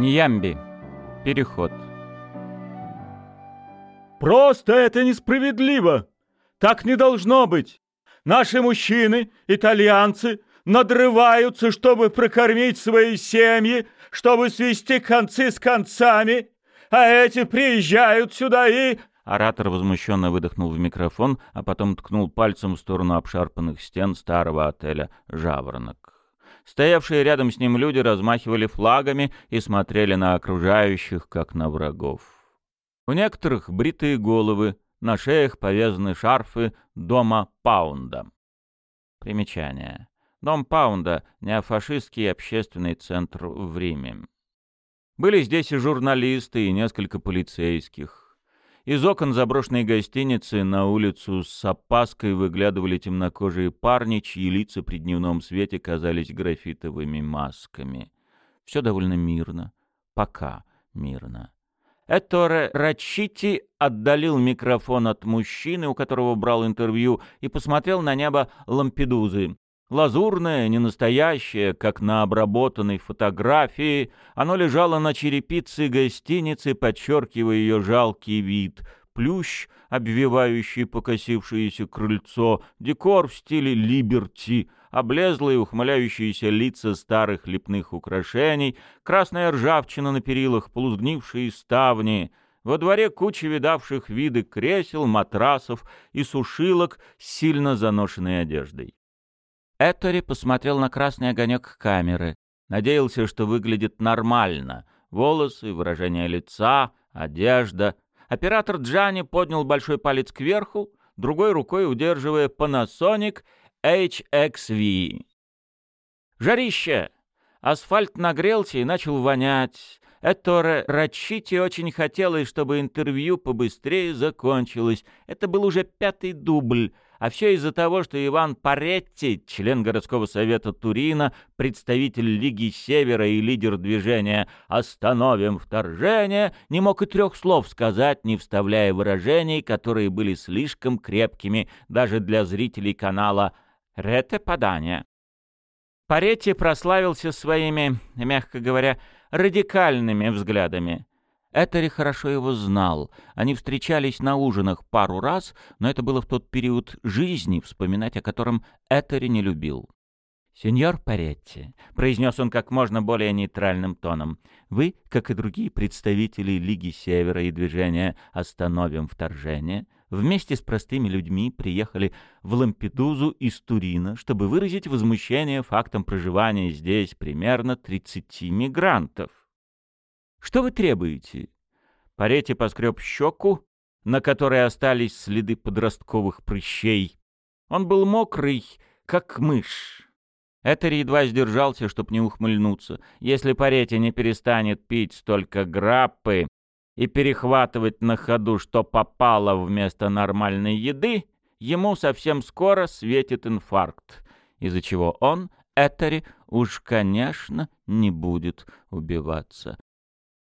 Ньямби. Переход. Просто это несправедливо. Так не должно быть. Наши мужчины, итальянцы, надрываются, чтобы прокормить свои семьи, чтобы свести концы с концами, а эти приезжают сюда и...» Оратор возмущенно выдохнул в микрофон, а потом ткнул пальцем в сторону обшарпанных стен старого отеля «Жаворонок». Стоявшие рядом с ним люди размахивали флагами и смотрели на окружающих, как на врагов. У некоторых бритые головы, на шеях повязаны шарфы дома Паунда. Примечание. Дом Паунда — неофашистский общественный центр в Риме. Были здесь и журналисты, и несколько полицейских. Из окон заброшенной гостиницы на улицу с опаской выглядывали темнокожие парни, чьи лица при дневном свете казались графитовыми масками. Все довольно мирно. Пока мирно. Эторе Рачити отдалил микрофон от мужчины, у которого брал интервью, и посмотрел на небо Лампедузы. Лазурное, ненастоящее, как на обработанной фотографии, оно лежало на черепице гостиницы, подчеркивая ее жалкий вид. Плющ, обвивающий покосившееся крыльцо, декор в стиле «Либерти», облезлые ухмыляющиеся лица старых лепных украшений, красная ржавчина на перилах, полузгнившие ставни. Во дворе куча видавших виды кресел, матрасов и сушилок с сильно заношенной одеждой. Этори посмотрел на красный огонек камеры. Надеялся, что выглядит нормально. Волосы, выражение лица, одежда. Оператор Джани поднял большой палец кверху, другой рукой удерживая Panasonic HXV. Жарище! Асфальт нагрелся и начал вонять. Эторе Рачити очень хотелось, чтобы интервью побыстрее закончилось. Это был уже пятый дубль. А все из-за того, что Иван Паретти, член городского совета Турина, представитель Лиги Севера и лидер движения «Остановим вторжение», не мог и трех слов сказать, не вставляя выражений, которые были слишком крепкими даже для зрителей канала «Рете Падания». Паретти прославился своими, мягко говоря, радикальными взглядами. Этери хорошо его знал. Они встречались на ужинах пару раз, но это было в тот период жизни, вспоминать о котором Этери не любил. «Сеньор Паретти», — произнес он как можно более нейтральным тоном, — «вы, как и другие представители Лиги Севера и движения «Остановим вторжение», вместе с простыми людьми приехали в Лампедузу из Турина, чтобы выразить возмущение фактом проживания здесь примерно 30 мигрантов. Что вы требуете?» Парети поскреб щеку, на которой остались следы подростковых прыщей. Он был мокрый, как мышь. Этери едва сдержался, чтоб не ухмыльнуться. Если Парети не перестанет пить столько граппы и перехватывать на ходу, что попало вместо нормальной еды, ему совсем скоро светит инфаркт, из-за чего он, Этери, уж, конечно, не будет убиваться.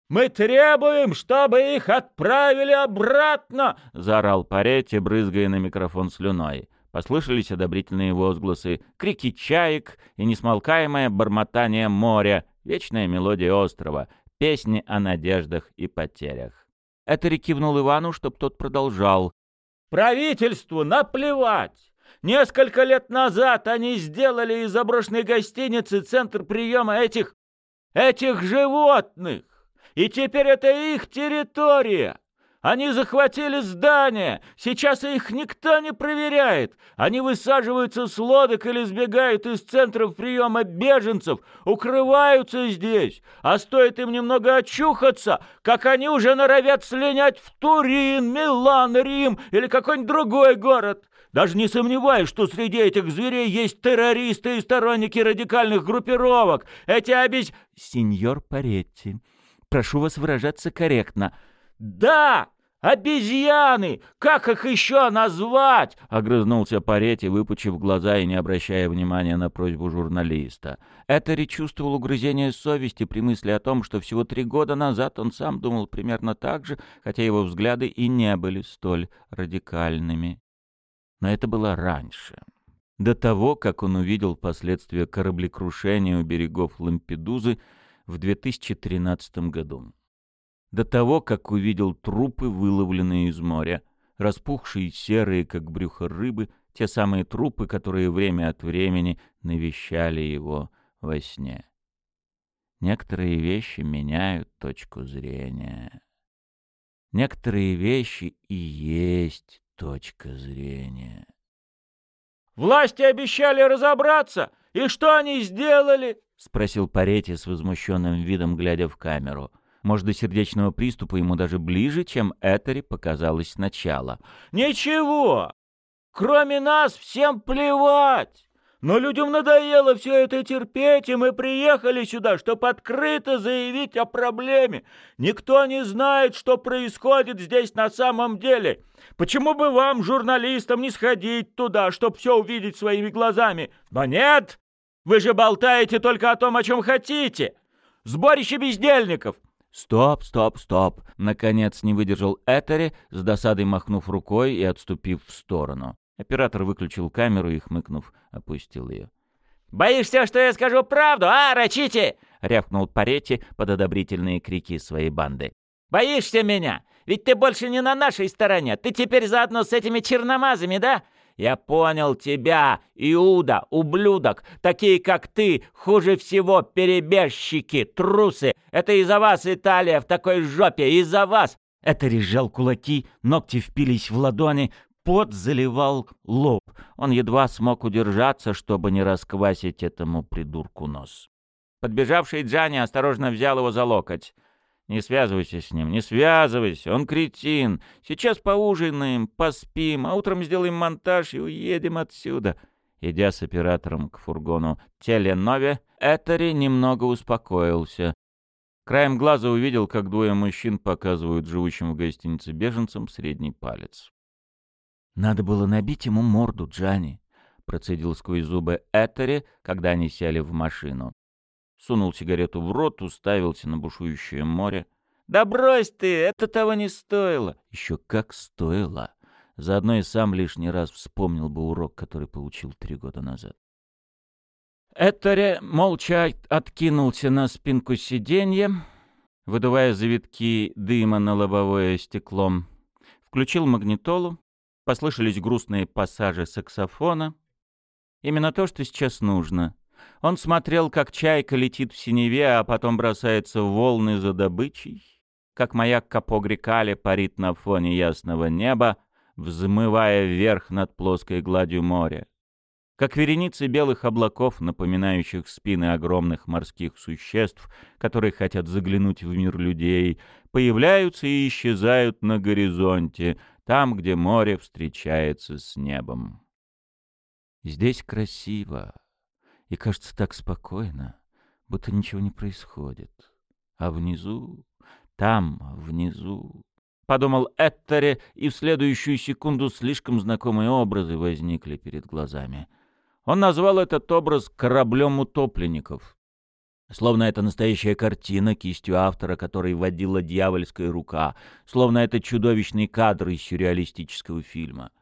«Мы требуем, чтобы их отправили обратно!» — заорал Паретти, брызгая на микрофон слюной. Послышались одобрительные возгласы, крики чаек и несмолкаемое бормотание моря, вечная мелодия острова, песни о надеждах и потерях. Это кивнул Ивану, чтоб тот продолжал. «Правительству наплевать! Несколько лет назад они сделали из заброшенной гостиницы центр приема этих... этих животных! И теперь это их территория. Они захватили здание. Сейчас их никто не проверяет. Они высаживаются с лодок или сбегают из центров приема беженцев, укрываются здесь. А стоит им немного очухаться, как они уже норовят слинять в Турин, Милан, Рим или какой-нибудь другой город. Даже не сомневаюсь, что среди этих зверей есть террористы и сторонники радикальных группировок. Эти обесь... Сеньор Паретти, Прошу вас выражаться корректно. «Да! Обезьяны! Как их еще назвать?» — огрызнулся Паретти, выпучив глаза и не обращая внимания на просьбу журналиста. Этери чувствовал угрызение совести при мысли о том, что всего три года назад он сам думал примерно так же, хотя его взгляды и не были столь радикальными. Но это было раньше. До того, как он увидел последствия кораблекрушения у берегов Лампедузы, в 2013 году. До того, как увидел трупы, выловленные из моря, распухшие серые, как брюхо рыбы, те самые трупы, которые время от времени навещали его во сне. Некоторые вещи меняют точку зрения. Некоторые вещи и есть точка зрения. «Власти обещали разобраться, и что они сделали?» — спросил Паретти с возмущенным видом, глядя в камеру. Может, до сердечного приступа ему даже ближе, чем Этери показалось сначала. «Ничего! Кроме нас всем плевать! Но людям надоело все это терпеть, и мы приехали сюда, чтобы открыто заявить о проблеме. Никто не знает, что происходит здесь на самом деле. Почему бы вам, журналистам, не сходить туда, чтобы все увидеть своими глазами? Но нет! Вы же болтаете только о том, о чем хотите. Сборище бездельников. «Стоп, стоп, стоп!» Наконец не выдержал Этери, с досадой махнув рукой и отступив в сторону. Оператор выключил камеру и, хмыкнув, опустил ее. «Боишься, что я скажу правду, а, Рачите?» — рявкнул Паретти под одобрительные крики своей банды. «Боишься меня? Ведь ты больше не на нашей стороне. Ты теперь заодно с этими черномазами, да? Я понял тебя, Иуда, ублюдок. Такие, как ты, хуже всего перебежчики, трусы. Это из-за вас Италия в такой жопе, из-за вас. Это режал кулаки, ногти впились в ладони, пот заливал лоб. Он едва смог удержаться, чтобы не расквасить этому придурку нос. Подбежавший Джани осторожно взял его за локоть. Не связывайся с ним, не связывайся, он кретин. Сейчас поужинаем, поспим, а утром сделаем монтаж и уедем отсюда. Идя с оператором к фургону Теленове, Этери немного успокоился. Краем глаза увидел, как двое мужчин показывают живущим в гостинице беженцам средний палец. «Надо было набить ему морду, Джани», — процедил сквозь зубы Этери, когда они сели в машину сунул сигарету в рот, уставился на бушующее море. «Да брось ты, это того не стоило!» «Еще как стоило!» Заодно и сам лишний раз вспомнил бы урок, который получил три года назад. Эторе молча откинулся на спинку сиденья, выдувая завитки дыма на лобовое стекло. Включил магнитолу, послышались грустные пассажи саксофона. Именно то, что сейчас нужно. Он смотрел, как чайка летит в синеве, а потом бросается в волны за добычей, как маяк Капогрикале парит на фоне ясного неба, взмывая вверх над плоской гладью моря, как вереницы белых облаков, напоминающих спины огромных морских существ, которые хотят заглянуть в мир людей, появляются и исчезают на горизонте, там, где море встречается с небом. Здесь красиво и кажется так спокойно, будто ничего не происходит. А внизу, там, внизу... Подумал Эттере, и в следующую секунду слишком знакомые образы возникли перед глазами. Он назвал этот образ «кораблем утопленников». Словно это настоящая картина кистью автора, которой водила дьявольская рука, словно это чудовищный кадр из сюрреалистического фильма —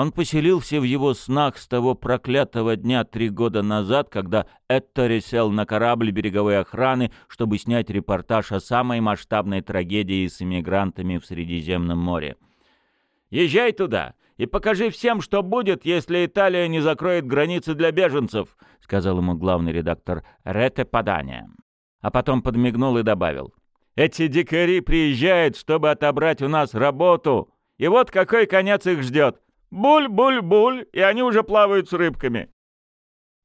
он поселился в его снах с того проклятого дня три года назад, когда Эттори сел на корабль береговой охраны, чтобы снять репортаж о самой масштабной трагедии с иммигрантами в Средиземном море. «Езжай туда и покажи всем, что будет, если Италия не закроет границы для беженцев», сказал ему главный редактор Рете Падания. А потом подмигнул и добавил. «Эти дикари приезжают, чтобы отобрать у нас работу, и вот какой конец их ждет». Буль-буль-буль, и они уже плавают с рыбками.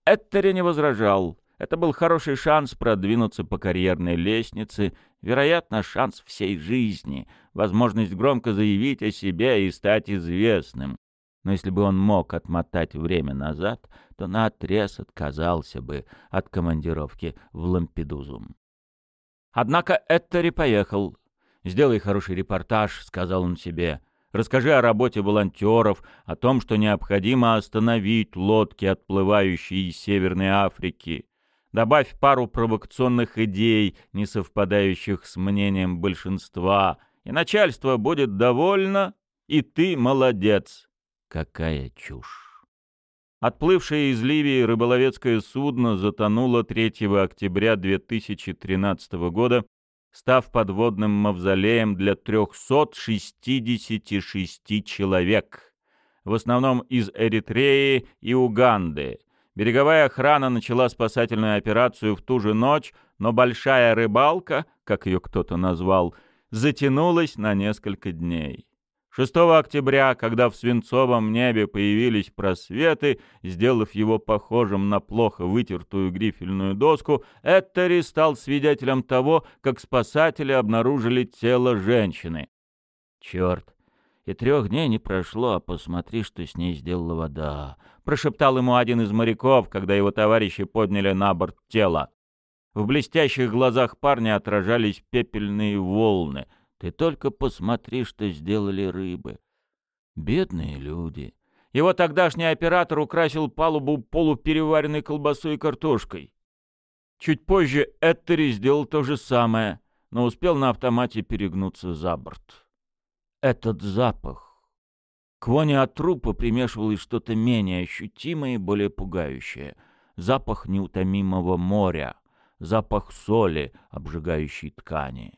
Эттери не возражал. Это был хороший шанс продвинуться по карьерной лестнице, вероятно, шанс всей жизни, возможность громко заявить о себе и стать известным. Но если бы он мог отмотать время назад, то наотрез отказался бы от командировки в Лампедузу. Однако Эттери поехал. «Сделай хороший репортаж», — сказал он себе. Расскажи о работе волонтеров, о том, что необходимо остановить лодки, отплывающие из Северной Африки. Добавь пару провокационных идей, не совпадающих с мнением большинства, и начальство будет довольно, и ты молодец. Какая чушь! Отплывшее из Ливии рыболовецкое судно затонуло 3 октября 2013 года, став подводным мавзолеем для 366 человек, в основном из Эритреи и Уганды. Береговая охрана начала спасательную операцию в ту же ночь, но большая рыбалка, как ее кто-то назвал, затянулась на несколько дней. 6 октября, когда в свинцовом небе появились просветы, сделав его похожим на плохо вытертую грифельную доску, Эттери стал свидетелем того, как спасатели обнаружили тело женщины. «Черт! И трех дней не прошло, а посмотри, что с ней сделала вода!» — прошептал ему один из моряков, когда его товарищи подняли на борт тело. В блестящих глазах парня отражались пепельные волны — ты только посмотри, что сделали рыбы. Бедные люди. Его тогдашний оператор украсил палубу полупереваренной колбасой и картошкой. Чуть позже Эттери сделал то же самое, но успел на автомате перегнуться за борт. Этот запах. К воне от трупа примешивалось что-то менее ощутимое и более пугающее. Запах неутомимого моря, запах соли, обжигающей ткани.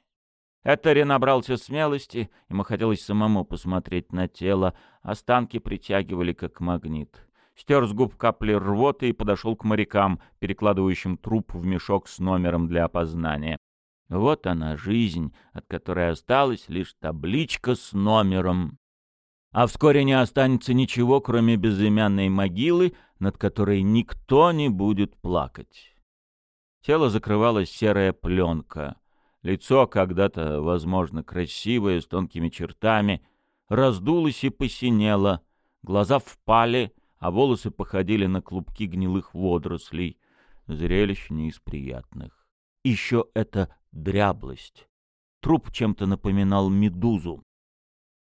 Этери набрался смелости, ему хотелось самому посмотреть на тело, останки притягивали как магнит. Стер с губ капли рвоты и подошел к морякам, перекладывающим труп в мешок с номером для опознания. Вот она, жизнь, от которой осталась лишь табличка с номером. А вскоре не останется ничего, кроме безымянной могилы, над которой никто не будет плакать. Тело закрывала серая пленка — Лицо, когда-то, возможно, красивое, с тонкими чертами, раздулось и посинело, глаза впали, а волосы походили на клубки гнилых водорослей. Зрелище не из приятных. Еще это дряблость. Труп чем-то напоминал медузу.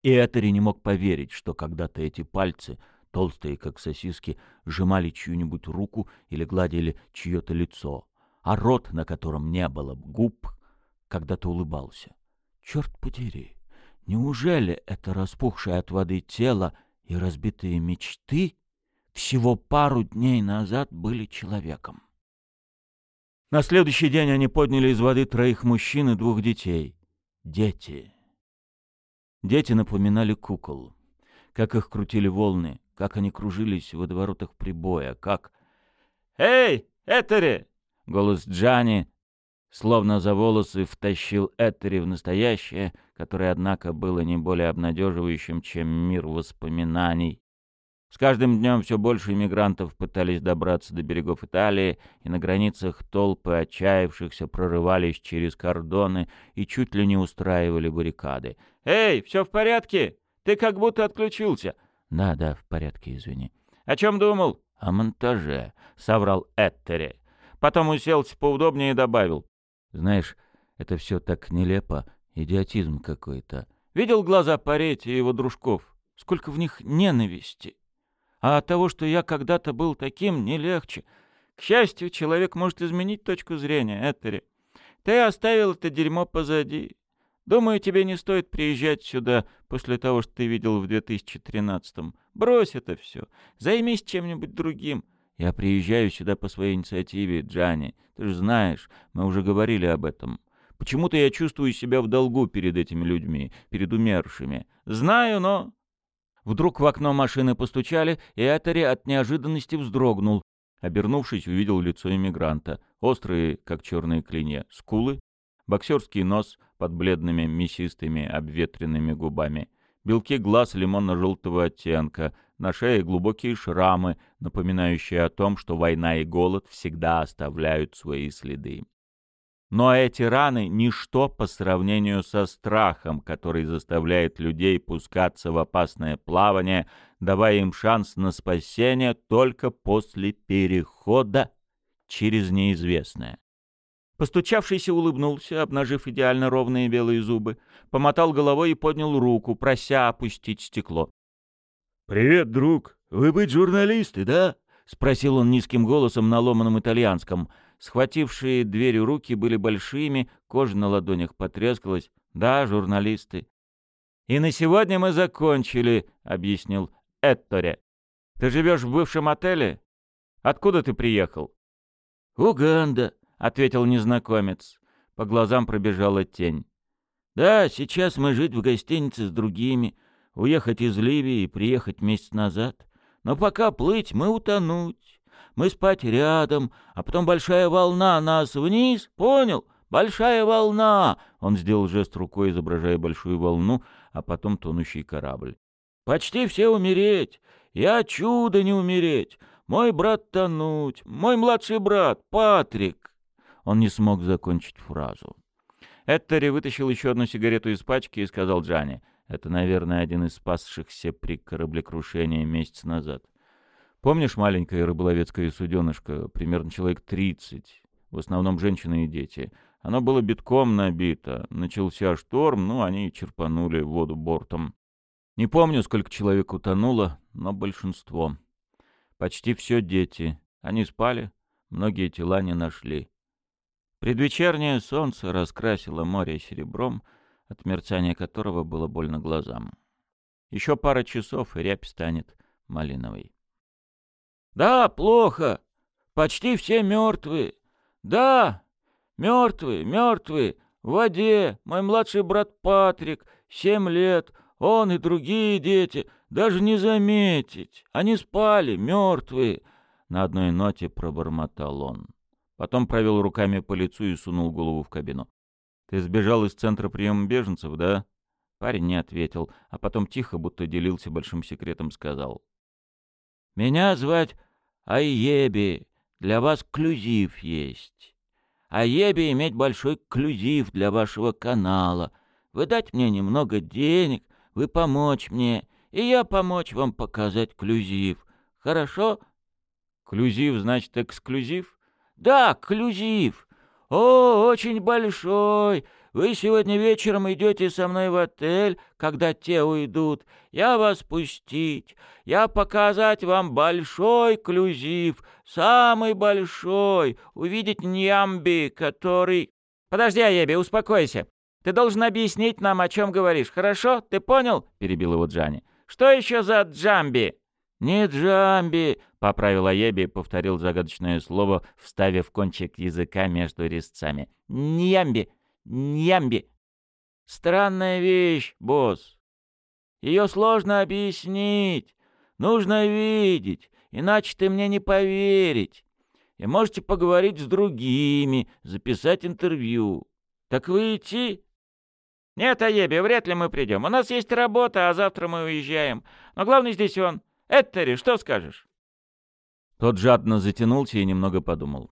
И Этери не мог поверить, что когда-то эти пальцы, толстые как сосиски, сжимали чью-нибудь руку или гладили чье-то лицо, а рот, на котором не было губ, когда-то улыбался. Черт подери, неужели это распухшее от воды тело и разбитые мечты всего пару дней назад были человеком? На следующий день они подняли из воды троих мужчин и двух детей. Дети. Дети напоминали кукол. Как их крутили волны, как они кружились в водоворотах прибоя, как... «Эй, Этери!» Голос Джани словно за волосы втащил Этери в настоящее, которое, однако, было не более обнадеживающим, чем мир воспоминаний. С каждым днем все больше иммигрантов пытались добраться до берегов Италии, и на границах толпы отчаявшихся прорывались через кордоны и чуть ли не устраивали баррикады. «Эй, все в порядке? Ты как будто отключился». «Да, да, в порядке, извини». «О чем думал?» «О монтаже», — соврал Эттери. Потом уселся поудобнее и добавил. Знаешь, это все так нелепо, идиотизм какой-то. Видел глаза Парети и его дружков? Сколько в них ненависти. А от того, что я когда-то был таким, не легче. К счастью, человек может изменить точку зрения, Этери. Ты оставил это дерьмо позади. Думаю, тебе не стоит приезжать сюда после того, что ты видел в 2013-м. Брось это все. Займись чем-нибудь другим. Я приезжаю сюда по своей инициативе, Джани. Ты же знаешь, мы уже говорили об этом. Почему-то я чувствую себя в долгу перед этими людьми, перед умершими. Знаю, но...» Вдруг в окно машины постучали, и Этери от неожиданности вздрогнул. Обернувшись, увидел лицо иммигранта. Острые, как черные клинья, скулы, боксерский нос под бледными, мясистыми, обветренными губами, белки глаз лимонно-желтого оттенка, на шее глубокие шрамы, напоминающие о том, что война и голод всегда оставляют свои следы. Но эти раны — ничто по сравнению со страхом, который заставляет людей пускаться в опасное плавание, давая им шанс на спасение только после перехода через неизвестное. Постучавшийся улыбнулся, обнажив идеально ровные белые зубы, помотал головой и поднял руку, прося опустить стекло. «Привет, друг! Вы быть журналисты, да?» — спросил он низким голосом на ломаном итальянском. Схватившие дверью руки были большими, кожа на ладонях потрескалась. «Да, журналисты». «И на сегодня мы закончили», — объяснил Этторе. Ты живешь в бывшем отеле? Откуда ты приехал?» «Уганда», — ответил незнакомец. По глазам пробежала тень. «Да, сейчас мы жить в гостинице с другими, уехать из Ливии и приехать месяц назад. Но пока плыть, мы утонуть. Мы спать рядом, а потом большая волна нас вниз, понял? Большая волна!» Он сделал жест рукой, изображая большую волну, а потом тонущий корабль. «Почти все умереть. Я чудо не умереть. Мой брат тонуть. Мой младший брат, Патрик!» Он не смог закончить фразу. Эттери вытащил еще одну сигарету из пачки и сказал Джане. Это, наверное, один из спасшихся при кораблекрушении месяц назад. Помнишь маленькое рыболовецкое суденышко, примерно человек тридцать, в основном женщины и дети? Оно было битком набито. Начался шторм, ну, они черпанули воду бортом. Не помню, сколько человек утонуло, но большинство. Почти все дети. Они спали, многие тела не нашли. Предвечернее солнце раскрасило море серебром, от мерцания которого было больно глазам. Еще пара часов, и рябь станет малиновой. «Да, плохо. Почти все мертвые. Да, мертвые, мертвые. В воде. Мой младший брат Патрик, семь лет. Он и другие дети. Даже не заметить. Они спали, мертвые». На одной ноте пробормотал он. Потом провел руками по лицу и сунул голову в кабину. «Ты сбежал из центра приема беженцев, да?» Парень не ответил, а потом тихо, будто делился большим секретом, сказал. «Меня звать Айеби. Для вас клюзив есть. Айеби иметь большой клюзив для вашего канала. Вы дать мне немного денег, вы помочь мне, и я помочь вам показать клюзив. Хорошо?» «Клюзив значит эксклюзив?» Да, клюзив. О, очень большой. Вы сегодня вечером идете со мной в отель, когда те уйдут. Я вас пустить. Я показать вам большой клюзив, самый большой. Увидеть Ньямби, который... Подожди, Аеби, успокойся. Ты должен объяснить нам, о чем говоришь, хорошо? Ты понял? Перебил его Джани. Что еще за Джамби? «Не Джамби», — поправил Аеби повторил загадочное слово, вставив кончик языка между резцами. «Ньямби! Ньямби!» «Странная вещь, босс. Ее сложно объяснить. Нужно видеть, иначе ты мне не поверить. И можете поговорить с другими, записать интервью. Так вы идти?» «Нет, Аеби, вряд ли мы придем. У нас есть работа, а завтра мы уезжаем. Но главный здесь он. Эттери, что скажешь?» Тот жадно затянулся и немного подумал.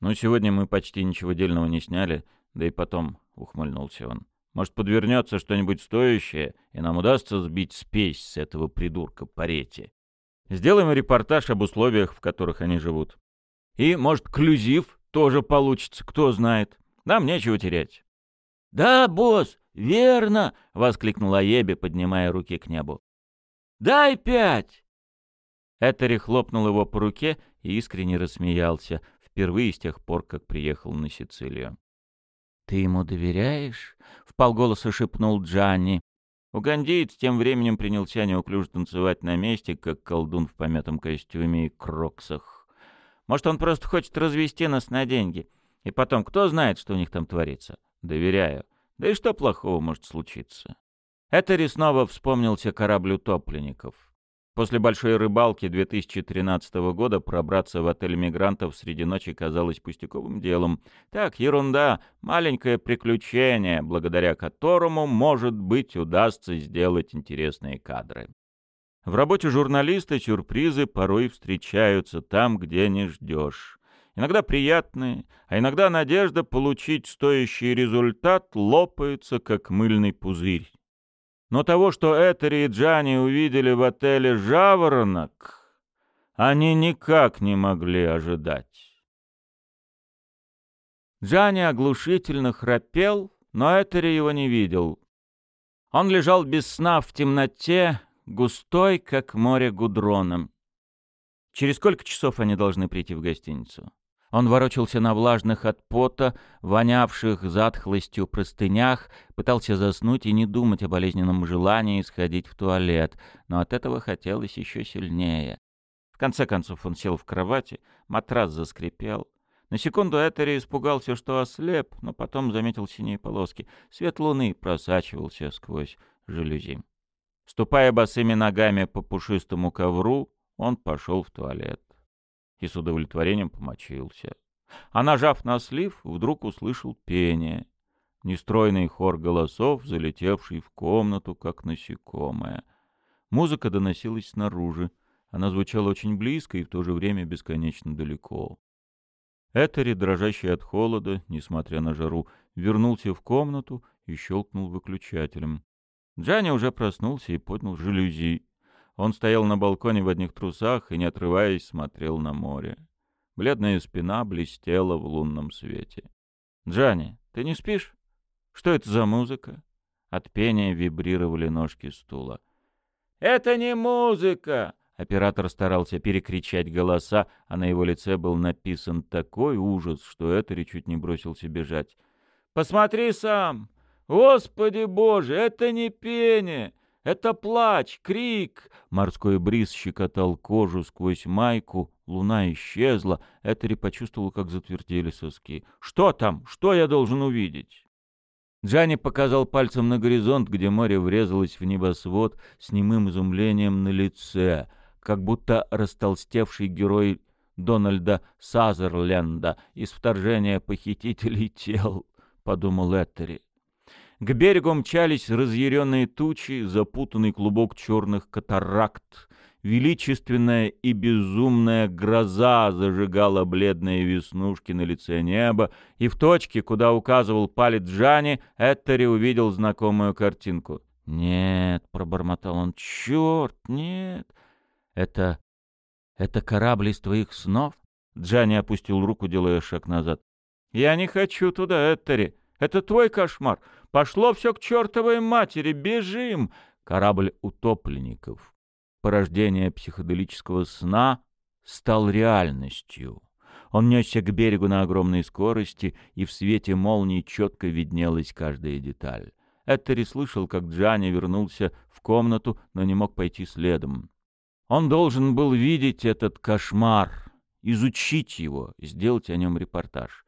«Ну, сегодня мы почти ничего дельного не сняли, да и потом», — ухмыльнулся он. «Может, подвернется что-нибудь стоящее, и нам удастся сбить спесь с этого придурка Парети. Сделаем репортаж об условиях, в которых они живут. И, может, клюзив тоже получится, кто знает. Нам нечего терять». «Да, босс, верно!» — воскликнула Ебе, поднимая руки к небу. Дай пять!» Этери хлопнул его по руке и искренне рассмеялся, впервые с тех пор, как приехал на Сицилию. «Ты ему доверяешь?» — вполголоса шепнул Джанни. Угандеец тем временем принялся неуклюже танцевать на месте, как колдун в помятом костюме и кроксах. «Может, он просто хочет развести нас на деньги? И потом, кто знает, что у них там творится? Доверяю. Да и что плохого может случиться?» Этери снова вспомнился корабль утопленников. После большой рыбалки 2013 года пробраться в отель мигрантов среди ночи казалось пустяковым делом. Так, ерунда, маленькое приключение, благодаря которому, может быть, удастся сделать интересные кадры. В работе журналиста сюрпризы порой встречаются там, где не ждешь. Иногда приятные, а иногда надежда получить стоящий результат лопается, как мыльный пузырь. Но того, что Этери и Джани увидели в отеле «Жаворонок», они никак не могли ожидать. Джани оглушительно храпел, но Этери его не видел. Он лежал без сна в темноте, густой, как море гудроном. Через сколько часов они должны прийти в гостиницу? Он ворочался на влажных от пота, вонявших затхлостью простынях, пытался заснуть и не думать о болезненном желании сходить в туалет, но от этого хотелось еще сильнее. В конце концов он сел в кровати, матрас заскрипел. На секунду Этери испугался, что ослеп, но потом заметил синие полоски. Свет луны просачивался сквозь жалюзи. Ступая босыми ногами по пушистому ковру, он пошел в туалет и с удовлетворением помочился. А нажав на слив, вдруг услышал пение. Нестройный хор голосов, залетевший в комнату, как насекомое. Музыка доносилась снаружи. Она звучала очень близко и в то же время бесконечно далеко. Этери, дрожащий от холода, несмотря на жару, вернулся в комнату и щелкнул выключателем. Джанни уже проснулся и поднял жалюзи. Он стоял на балконе в одних трусах и, не отрываясь, смотрел на море. Бледная спина блестела в лунном свете. «Джанни, ты не спишь? Что это за музыка?» От пения вибрировали ножки стула. «Это не музыка!» Оператор старался перекричать голоса, а на его лице был написан такой ужас, что Этери чуть не бросился бежать. «Посмотри сам! Господи Боже, это не пение! Это плач, крик!» Морской бриз щекотал кожу сквозь майку, луна исчезла. Этери почувствовал, как затвердели соски. «Что там? Что я должен увидеть?» Джанни показал пальцем на горизонт, где море врезалось в небосвод с немым изумлением на лице, как будто растолстевший герой Дональда Сазерленда из вторжения похитителей тел, — подумал Эттери. К берегу мчались разъяренные тучи, запутанный клубок черных катаракт. Величественная и безумная гроза зажигала бледные веснушки на лице неба, и в точке, куда указывал палец Джани, Эттери увидел знакомую картинку. «Нет», — пробормотал он, — «черт, нет! Это... это корабль из твоих снов?» Джани опустил руку, делая шаг назад. «Я не хочу туда, Эттери. Это твой кошмар. Пошло все к чертовой матери, бежим!» Корабль утопленников, порождение психоделического сна, стал реальностью. Он несся к берегу на огромной скорости, и в свете молнии четко виднелась каждая деталь. Эттери слышал, как Джани вернулся в комнату, но не мог пойти следом. Он должен был видеть этот кошмар, изучить его, сделать о нем репортаж.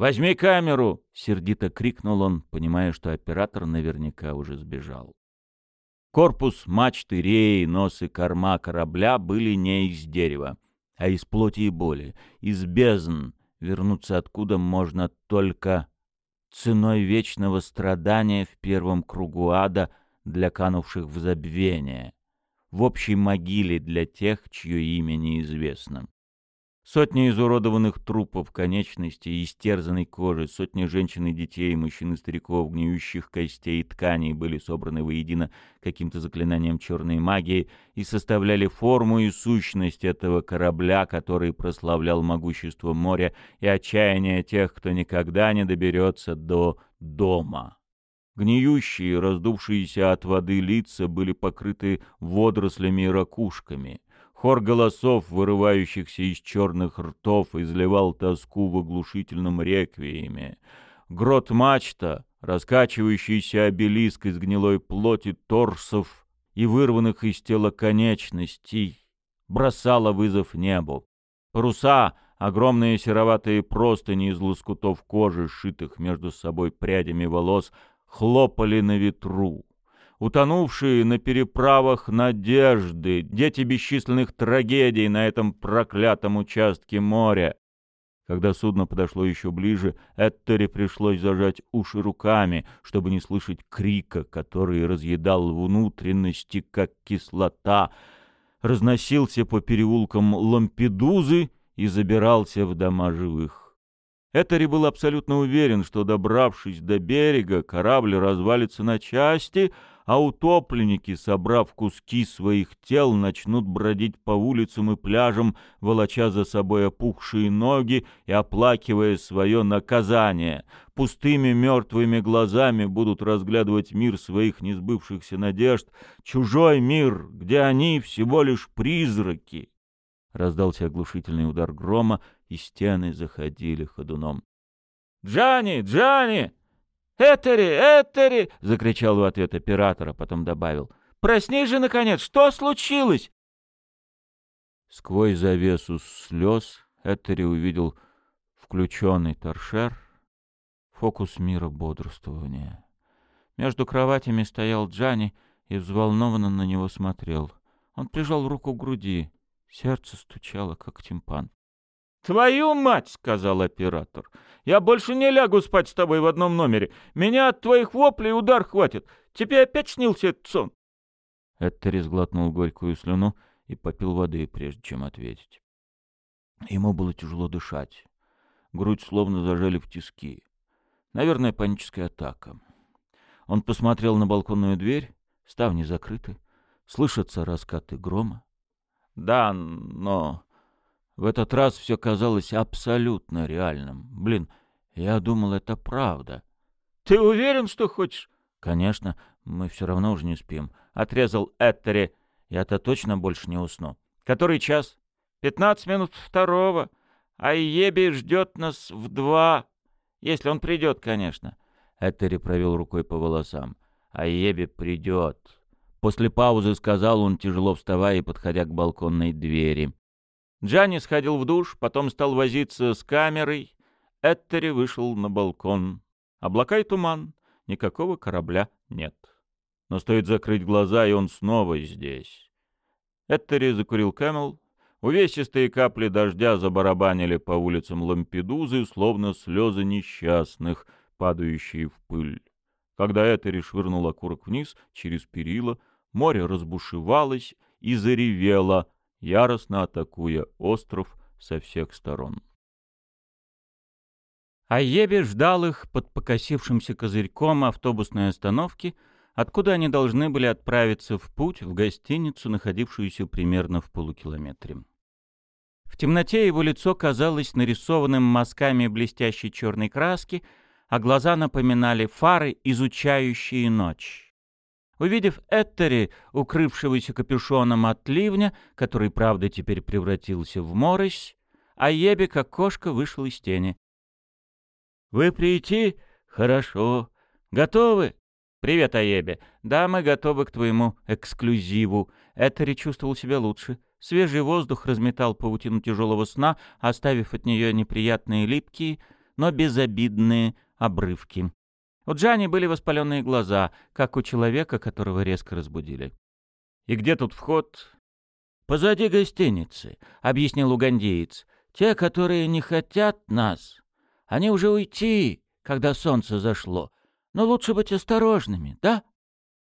«Возьми камеру!» — сердито крикнул он, понимая, что оператор наверняка уже сбежал. Корпус, мачты, реи, нос и корма корабля были не из дерева, а из плоти и боли, из бездн, вернуться откуда можно только ценой вечного страдания в первом кругу ада для канувших в забвение, в общей могиле для тех, чье имя неизвестно. Сотни изуродованных трупов, конечностей, истерзанной кожи, сотни женщин и детей, мужчин и стариков, гниющих костей и тканей были собраны воедино каким-то заклинанием черной магии и составляли форму и сущность этого корабля, который прославлял могущество моря и отчаяние тех, кто никогда не доберется до дома. Гниющие, раздувшиеся от воды лица были покрыты водорослями и ракушками — Хор голосов, вырывающихся из черных ртов, изливал тоску в оглушительном реквиеме. Грот-мачта, раскачивающийся обелиск из гнилой плоти торсов и вырванных из тела конечностей, бросала вызов небу. Паруса, огромные сероватые простыни из лоскутов кожи, сшитых между собой прядями волос, хлопали на ветру утонувшие на переправах надежды, дети бесчисленных трагедий на этом проклятом участке моря. Когда судно подошло еще ближе, Эттери пришлось зажать уши руками, чтобы не слышать крика, который разъедал внутренности, как кислота, разносился по переулкам Лампедузы и забирался в дома живых. Этери был абсолютно уверен, что, добравшись до берега, корабль развалится на части, а утопленники, собрав куски своих тел, начнут бродить по улицам и пляжам, волоча за собой опухшие ноги и оплакивая свое наказание. Пустыми мертвыми глазами будут разглядывать мир своих несбывшихся надежд, чужой мир, где они всего лишь призраки. Раздался оглушительный удар грома, и стены заходили ходуном. «Джани! Джани! Этери! Этери!» — закричал в ответ оператор, а потом добавил. «Проснись же, наконец! Что случилось?» Сквозь завесу слез Этери увидел включенный торшер, фокус мира бодрствования. Между кроватями стоял Джани и взволнованно на него смотрел. Он прижал руку к груди. Сердце стучало, как тимпан. «Твою мать!» — сказал оператор. «Я больше не лягу спать с тобой в одном номере. Меня от твоих воплей удар хватит. Тебе опять снился этот сон?» Эттери сглотнул горькую слюну и попил воды, прежде чем ответить. Ему было тяжело дышать. Грудь словно зажали в тиски. Наверное, паническая атака. Он посмотрел на балконную дверь, ставни закрыты, слышатся раскаты грома. Да, но в этот раз все казалось абсолютно реальным. Блин, я думал, это правда. Ты уверен, что хочешь? Конечно, мы все равно уже не спим. Отрезал Эттери. Я-то точно больше не усну. Который час? Пятнадцать минут второго. А Еби ждет нас в два. Если он придет, конечно. Эттери провел рукой по волосам. А Еби придет. После паузы сказал он, тяжело вставая и подходя к балконной двери. Джанни сходил в душ, потом стал возиться с камерой. Эттери вышел на балкон. Облака и туман. Никакого корабля нет. Но стоит закрыть глаза, и он снова здесь. Этери закурил Camel. Увесистые капли дождя забарабанили по улицам Лампедузы, словно слезы несчастных, падающие в пыль. Когда Этери швырнул окурок вниз, через перила, море разбушевалось и заревело, яростно атакуя остров со всех сторон. Айеби ждал их под покосившимся козырьком автобусной остановки, откуда они должны были отправиться в путь в гостиницу, находившуюся примерно в полукилометре. В темноте его лицо казалось нарисованным мазками блестящей черной краски, а глаза напоминали фары, изучающие ночь. Увидев Эттери, укрывшегося капюшоном от ливня, который, правда, теперь превратился в морось, Аеби, как кошка, вышел из тени. «Вы прийти? Хорошо. Готовы?» «Привет, Аеби. Да, мы готовы к твоему эксклюзиву». Этери чувствовал себя лучше. Свежий воздух разметал паутину тяжелого сна, оставив от нее неприятные липкие, но безобидные обрывки. У Джани были воспаленные глаза, как у человека, которого резко разбудили. «И где тут вход?» «Позади гостиницы», — объяснил угандеец. «Те, которые не хотят нас, они уже уйти, когда солнце зашло. Но лучше быть осторожными, да?»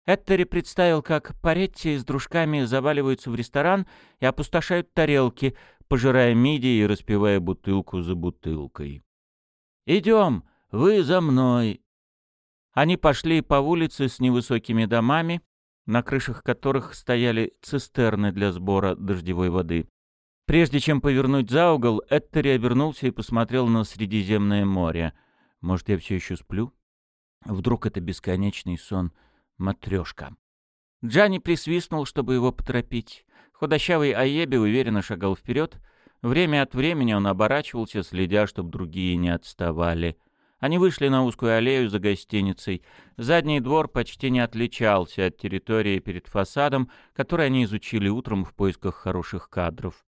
Эттери представил, как Паретти с дружками заваливаются в ресторан и опустошают тарелки, пожирая мидии и распивая бутылку за бутылкой. «Идем, вы за мной», они пошли по улице с невысокими домами, на крышах которых стояли цистерны для сбора дождевой воды. Прежде чем повернуть за угол, Эттери обернулся и посмотрел на Средиземное море. Может, я все еще сплю? Вдруг это бесконечный сон матрешка. Джанни присвистнул, чтобы его поторопить. Худощавый Аеби уверенно шагал вперед. Время от времени он оборачивался, следя, чтобы другие не отставали — они вышли на узкую аллею за гостиницей. Задний двор почти не отличался от территории перед фасадом, который они изучили утром в поисках хороших кадров.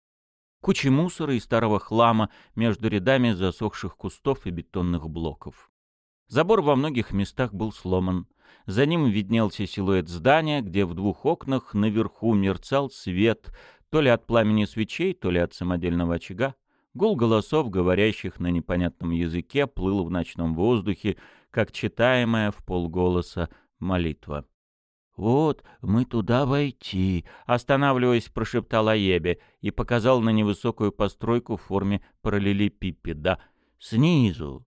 Кучи мусора и старого хлама между рядами засохших кустов и бетонных блоков. Забор во многих местах был сломан. За ним виднелся силуэт здания, где в двух окнах наверху мерцал свет, то ли от пламени свечей, то ли от самодельного очага. Гул голосов, говорящих на непонятном языке, плыл в ночном воздухе, как читаемая в полголоса молитва. «Вот, мы туда войти», — останавливаясь, прошептал Аебе и показал на невысокую постройку в форме параллелепипеда. «Снизу».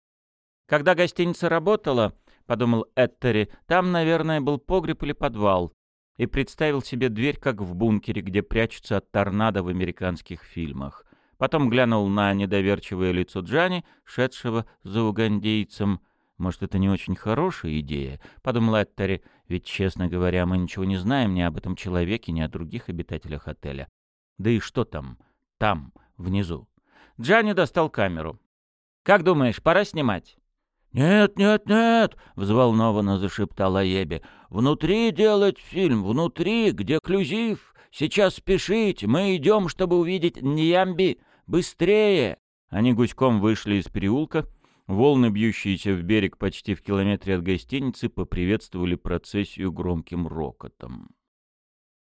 Когда гостиница работала, — подумал Эттери, — там, наверное, был погреб или подвал, и представил себе дверь, как в бункере, где прячутся от торнадо в американских фильмах. Потом глянул на недоверчивое лицо Джани, шедшего за угандейцем. «Может, это не очень хорошая идея?» — подумал Эттери. «Ведь, честно говоря, мы ничего не знаем ни об этом человеке, ни о других обитателях отеля. Да и что там? Там, внизу. Джанни достал камеру. «Как думаешь, пора снимать?» «Нет, нет, нет!» — взволнованно зашептала Ебе. «Внутри делать фильм, внутри, где клюзив. Сейчас спешить, мы идем, чтобы увидеть Ньямби. Быстрее!» Они гуськом вышли из переулка. Волны, бьющиеся в берег почти в километре от гостиницы, поприветствовали процессию громким рокотом.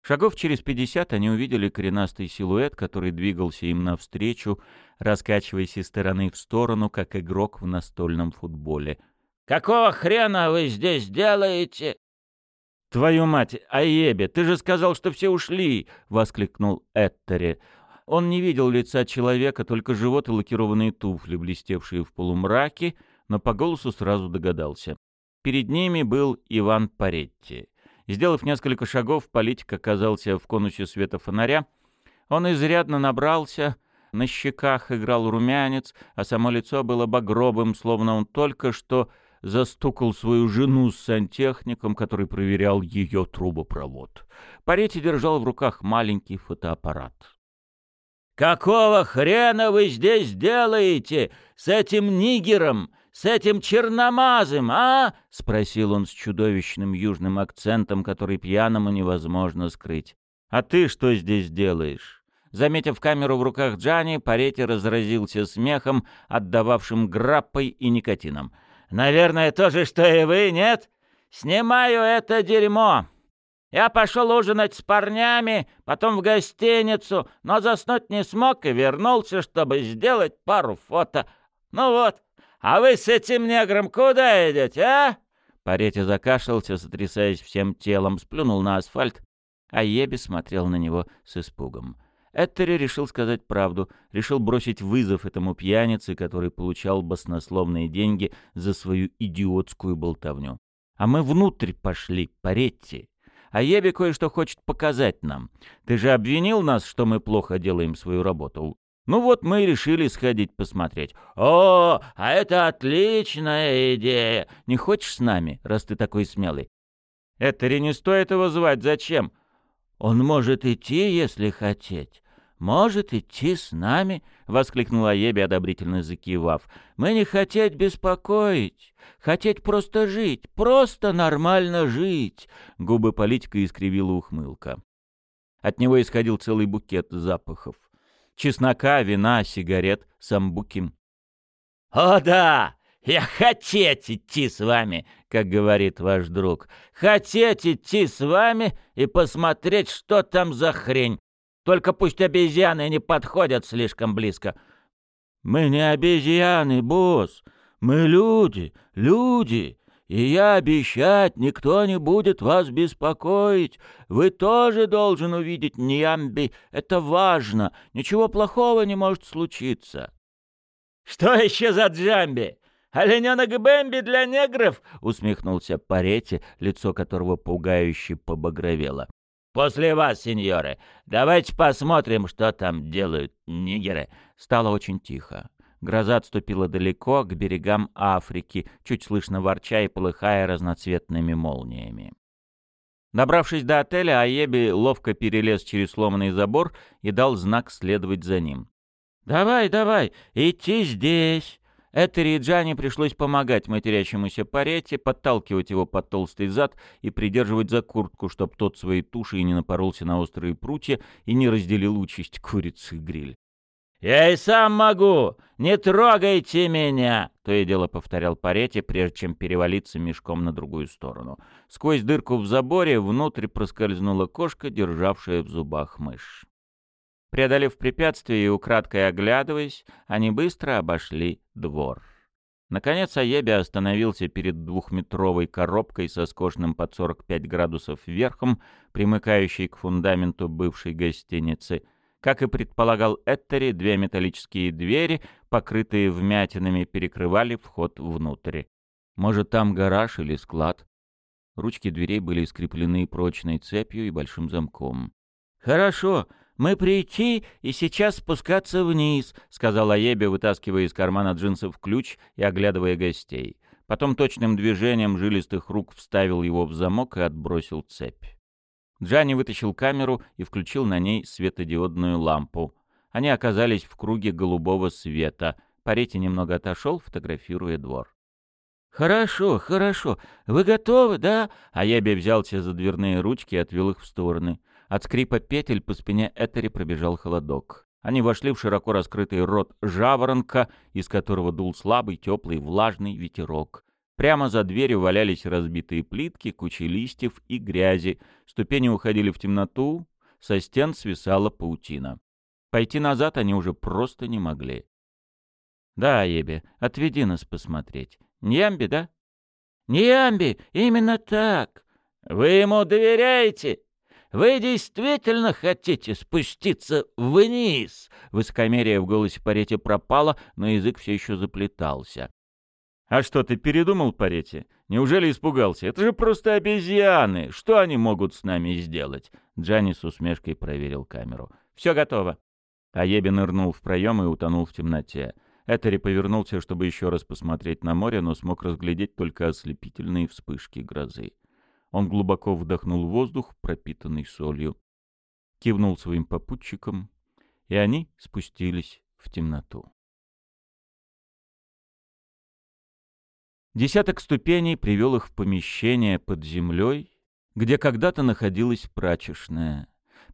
Шагов через пятьдесят они увидели коренастый силуэт, который двигался им навстречу, раскачиваясь из стороны в сторону, как игрок в настольном футболе. «Какого хрена вы здесь делаете?» «Твою мать, Аебе, ты же сказал, что все ушли!» — воскликнул Эттери. Он не видел лица человека, только живот и лакированные туфли, блестевшие в полумраке, но по голосу сразу догадался. Перед ними был Иван Паретти. Сделав несколько шагов, политик оказался в конусе света фонаря. Он изрядно набрался, на щеках играл румянец, а само лицо было багровым, словно он только что застукал свою жену с сантехником, который проверял ее трубопровод. Паретти держал в руках маленький фотоаппарат. «Какого хрена вы здесь делаете с этим нигером?» с этим черномазым, а?» — спросил он с чудовищным южным акцентом, который пьяному невозможно скрыть. «А ты что здесь делаешь?» Заметив камеру в руках Джани, Паретти разразился смехом, отдававшим граппой и никотином. «Наверное, то же, что и вы, нет? Снимаю это дерьмо. Я пошел ужинать с парнями, потом в гостиницу, но заснуть не смог и вернулся, чтобы сделать пару фото. Ну вот, «А вы с этим негром куда идете, а?» Паретти закашлялся, сотрясаясь всем телом, сплюнул на асфальт, а Еби смотрел на него с испугом. Эттери решил сказать правду, решил бросить вызов этому пьянице, который получал баснословные деньги за свою идиотскую болтовню. «А мы внутрь пошли, Паретти. А Еби кое-что хочет показать нам. Ты же обвинил нас, что мы плохо делаем свою работу. Ну вот мы и решили сходить посмотреть. О, а это отличная идея. Не хочешь с нами, раз ты такой смелый? Этери не стоит его звать, зачем? Он может идти, если хотеть. Может идти с нами, — воскликнула Еби, одобрительно закивав. Мы не хотеть беспокоить, хотеть просто жить, просто нормально жить. Губы политика искривила ухмылка. От него исходил целый букет запахов чеснока, вина, сигарет, самбуки. «О да! Я хотеть идти с вами, как говорит ваш друг. Хотеть идти с вами и посмотреть, что там за хрень. Только пусть обезьяны не подходят слишком близко». «Мы не обезьяны, босс. Мы люди, люди. И я обещать, никто не будет вас беспокоить. Вы тоже должен увидеть Ньямби. Это важно. Ничего плохого не может случиться. Что еще за Джамби? Олененок Бэмби для негров? Усмехнулся Паретти, лицо которого пугающе побагровело. После вас, сеньоры. Давайте посмотрим, что там делают нигеры. Стало очень тихо. Гроза отступила далеко, к берегам Африки, чуть слышно ворча и полыхая разноцветными молниями. Добравшись до отеля, Аеби ловко перелез через сломанный забор и дал знак следовать за ним. «Давай, давай, идти здесь!» Этери и Джани пришлось помогать матерящемуся парете, подталкивать его под толстый зад и придерживать за куртку, чтоб тот своей тушей не напоролся на острые прутья и не разделил участь курицы гриль. «Я и сам могу! Не трогайте меня!» — то и дело повторял Паретти, прежде чем перевалиться мешком на другую сторону. Сквозь дырку в заборе внутрь проскользнула кошка, державшая в зубах мышь. Преодолев препятствие и украдкой оглядываясь, они быстро обошли двор. Наконец Аеби остановился перед двухметровой коробкой со скошенным под 45 градусов верхом, примыкающей к фундаменту бывшей гостиницы — как и предполагал Эттери, две металлические двери, покрытые вмятинами, перекрывали вход внутрь. Может, там гараж или склад? Ручки дверей были скреплены прочной цепью и большим замком. «Хорошо, мы прийти и сейчас спускаться вниз», — сказала Ебе, вытаскивая из кармана джинсов ключ и оглядывая гостей. Потом точным движением жилистых рук вставил его в замок и отбросил цепь. Джанни вытащил камеру и включил на ней светодиодную лампу. они оказались в круге голубого света. Парити немного отошел, фотографируя двор. «Хорошо, хорошо. Вы готовы, да?» А Ебе взялся за дверные ручки и отвел их в стороны. От скрипа петель по спине Этери пробежал холодок. Они вошли в широко раскрытый рот жаворонка, из которого дул слабый, теплый, влажный ветерок. Прямо за дверью валялись разбитые плитки, кучи листьев и грязи. Ступени уходили в темноту, со стен свисала паутина. Пойти назад они уже просто не могли. «Да, Ебе, отведи нас посмотреть. Ньямби, да?» «Ньямби, именно так. Вы ему доверяете?» Вы действительно хотите спуститься вниз?» Высокомерие в голосе Парети пропало, но язык все еще заплетался. «А что, ты передумал, Парети? Неужели испугался? Это же просто обезьяны! Что они могут с нами сделать?» Джанни с усмешкой проверил камеру. «Все готово». Аеби нырнул в проем и утонул в темноте. Этери повернулся, чтобы еще раз посмотреть на море, но смог разглядеть только ослепительные вспышки грозы. Он глубоко вдохнул воздух, пропитанный солью, кивнул своим попутчикам, и они спустились в темноту. Десяток ступеней привел их в помещение под землей, где когда-то находилась прачечная.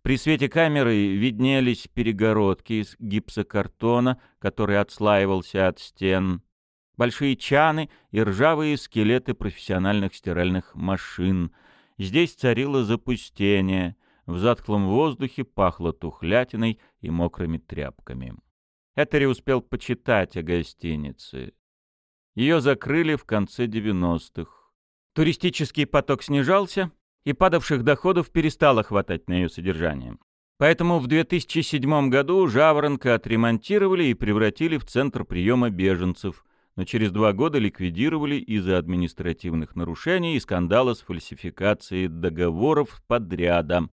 При свете камеры виднелись перегородки из гипсокартона, который отслаивался от стен, большие чаны и ржавые скелеты профессиональных стиральных машин. Здесь царило запустение, в затхлом воздухе пахло тухлятиной и мокрыми тряпками. Этери успел почитать о гостинице. Ее закрыли в конце 90-х. Туристический поток снижался, и падавших доходов перестало хватать на ее содержание. Поэтому в 2007 году Жаворонка отремонтировали и превратили в центр приема беженцев, но через два года ликвидировали из-за административных нарушений и скандала с фальсификацией договоров подряда.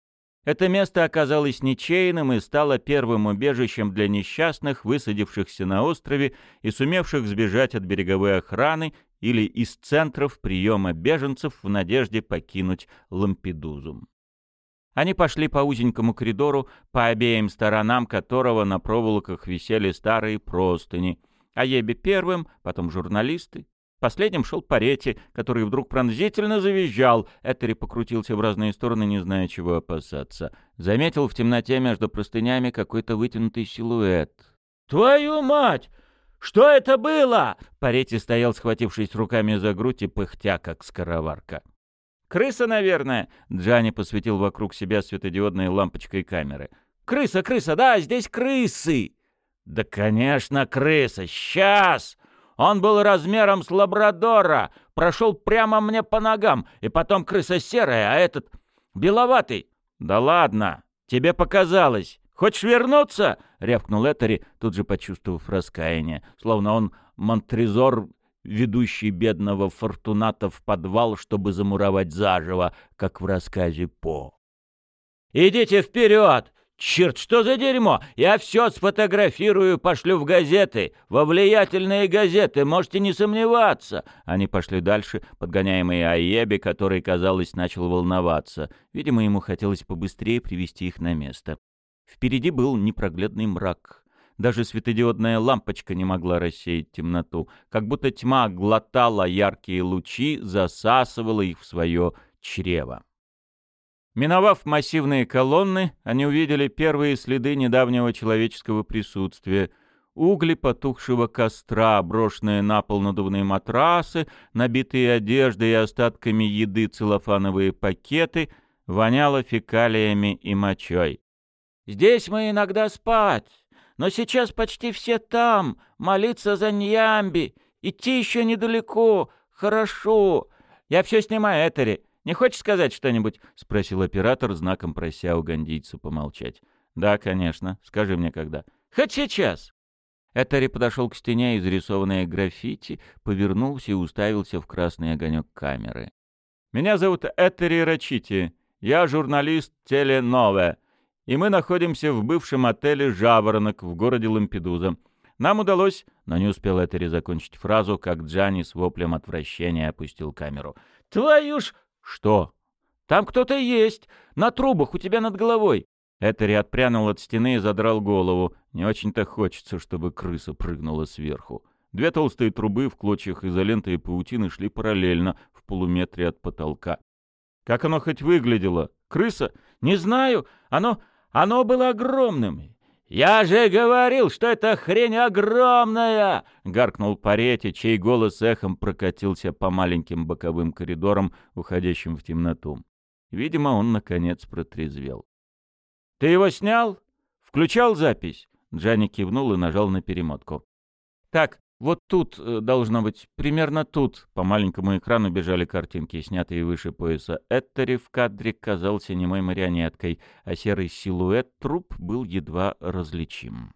Это место оказалось ничейным и стало первым убежищем для несчастных, высадившихся на острове и сумевших сбежать от береговой охраны или из центров приема беженцев в надежде покинуть Лампедузу. Они пошли по узенькому коридору, по обеим сторонам которого на проволоках висели старые простыни — а Ебе первым, потом журналисты. Последним шел Паретти, который вдруг пронзительно завизжал. Этери покрутился в разные стороны, не зная, чего опасаться. Заметил в темноте между простынями какой-то вытянутый силуэт. «Твою мать! Что это было?» Паретти стоял, схватившись руками за грудь и пыхтя, как скороварка. «Крыса, наверное!» — Джани посветил вокруг себя светодиодной лампочкой камеры. «Крыса, крыса, да, здесь крысы!» «Да, конечно, крыса! Сейчас!» Он был размером с лабрадора, прошел прямо мне по ногам, и потом крыса серая, а этот беловатый. «Да ладно, тебе показалось. Хочешь вернуться?» — рявкнул Этери, тут же почувствовав раскаяние, словно он монтрезор, ведущий бедного Фортуната в подвал, чтобы замуровать заживо, как в рассказе По. «Идите вперед! Черт, что за дерьмо? Я все сфотографирую, пошлю в газеты, во влиятельные газеты, можете не сомневаться. Они пошли дальше, подгоняемые Аеби, который, казалось, начал волноваться. Видимо, ему хотелось побыстрее привести их на место. Впереди был непроглядный мрак. Даже светодиодная лампочка не могла рассеять темноту, как будто тьма глотала яркие лучи, засасывала их в свое чрево. Миновав массивные колонны, они увидели первые следы недавнего человеческого присутствия. Угли потухшего костра, брошенные на пол надувные матрасы, набитые одеждой и остатками еды целлофановые пакеты, воняло фекалиями и мочой. «Здесь мы иногда спать, но сейчас почти все там, молиться за Ньямби, идти еще недалеко, хорошо. Я все снимаю, Этери». Не хочешь сказать что-нибудь?» — спросил оператор, знаком прося угандийцу помолчать. «Да, конечно. Скажи мне, когда». «Хоть сейчас». Этери подошел к стене, изрисованной граффити, повернулся и уставился в красный огонек камеры. «Меня зовут Этери Рачити. Я журналист Теленове. И мы находимся в бывшем отеле «Жаворонок» в городе Лампедуза. Нам удалось...» Но не успел Этери закончить фразу, как Джани с воплем отвращения опустил камеру. «Твою ж...» «Что?» «Там кто-то есть! На трубах у тебя над головой!» Этери отпрянул от стены и задрал голову. Не очень-то хочется, чтобы крыса прыгнула сверху. Две толстые трубы в клочьях изоленты и паутины шли параллельно в полуметре от потолка. Как оно хоть выглядело? Крыса? Не знаю. Оно... оно было огромным. «Я же говорил, что эта хрень огромная!» — гаркнул Парети, чей голос эхом прокатился по маленьким боковым коридорам, уходящим в темноту. Видимо, он, наконец, протрезвел. «Ты его снял? Включал запись?» Джанни кивнул и нажал на перемотку. «Так, вот тут, э, должно быть, примерно тут, по маленькому экрану бежали картинки, снятые выше пояса. Эттери в кадре казался немой марионеткой, а серый силуэт труп был едва различим.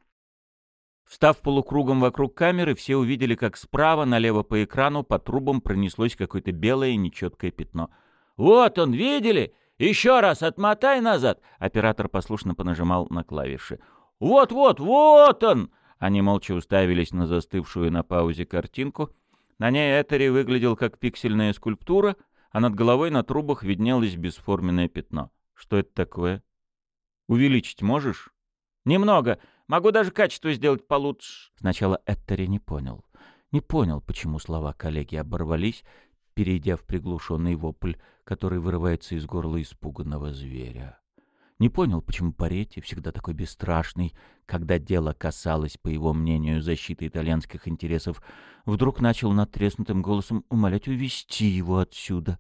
Встав полукругом вокруг камеры, все увидели, как справа налево по экрану по трубам пронеслось какое-то белое нечеткое пятно. «Вот он, видели? Еще раз отмотай назад!» Оператор послушно понажимал на клавиши. «Вот-вот, вот он!» Они молча уставились на застывшую на паузе картинку. На ней Этери выглядел как пиксельная скульптура, а над головой на трубах виднелось бесформенное пятно. Что это такое? Увеличить можешь? Немного. Могу даже качество сделать получше. Сначала Этери не понял. Не понял, почему слова коллеги оборвались, перейдя в приглушенный вопль, который вырывается из горла испуганного зверя. Не понял, почему Паретти, всегда такой бесстрашный, когда дело касалось, по его мнению, защиты итальянских интересов, вдруг начал надтреснутым голосом умолять увести его отсюда.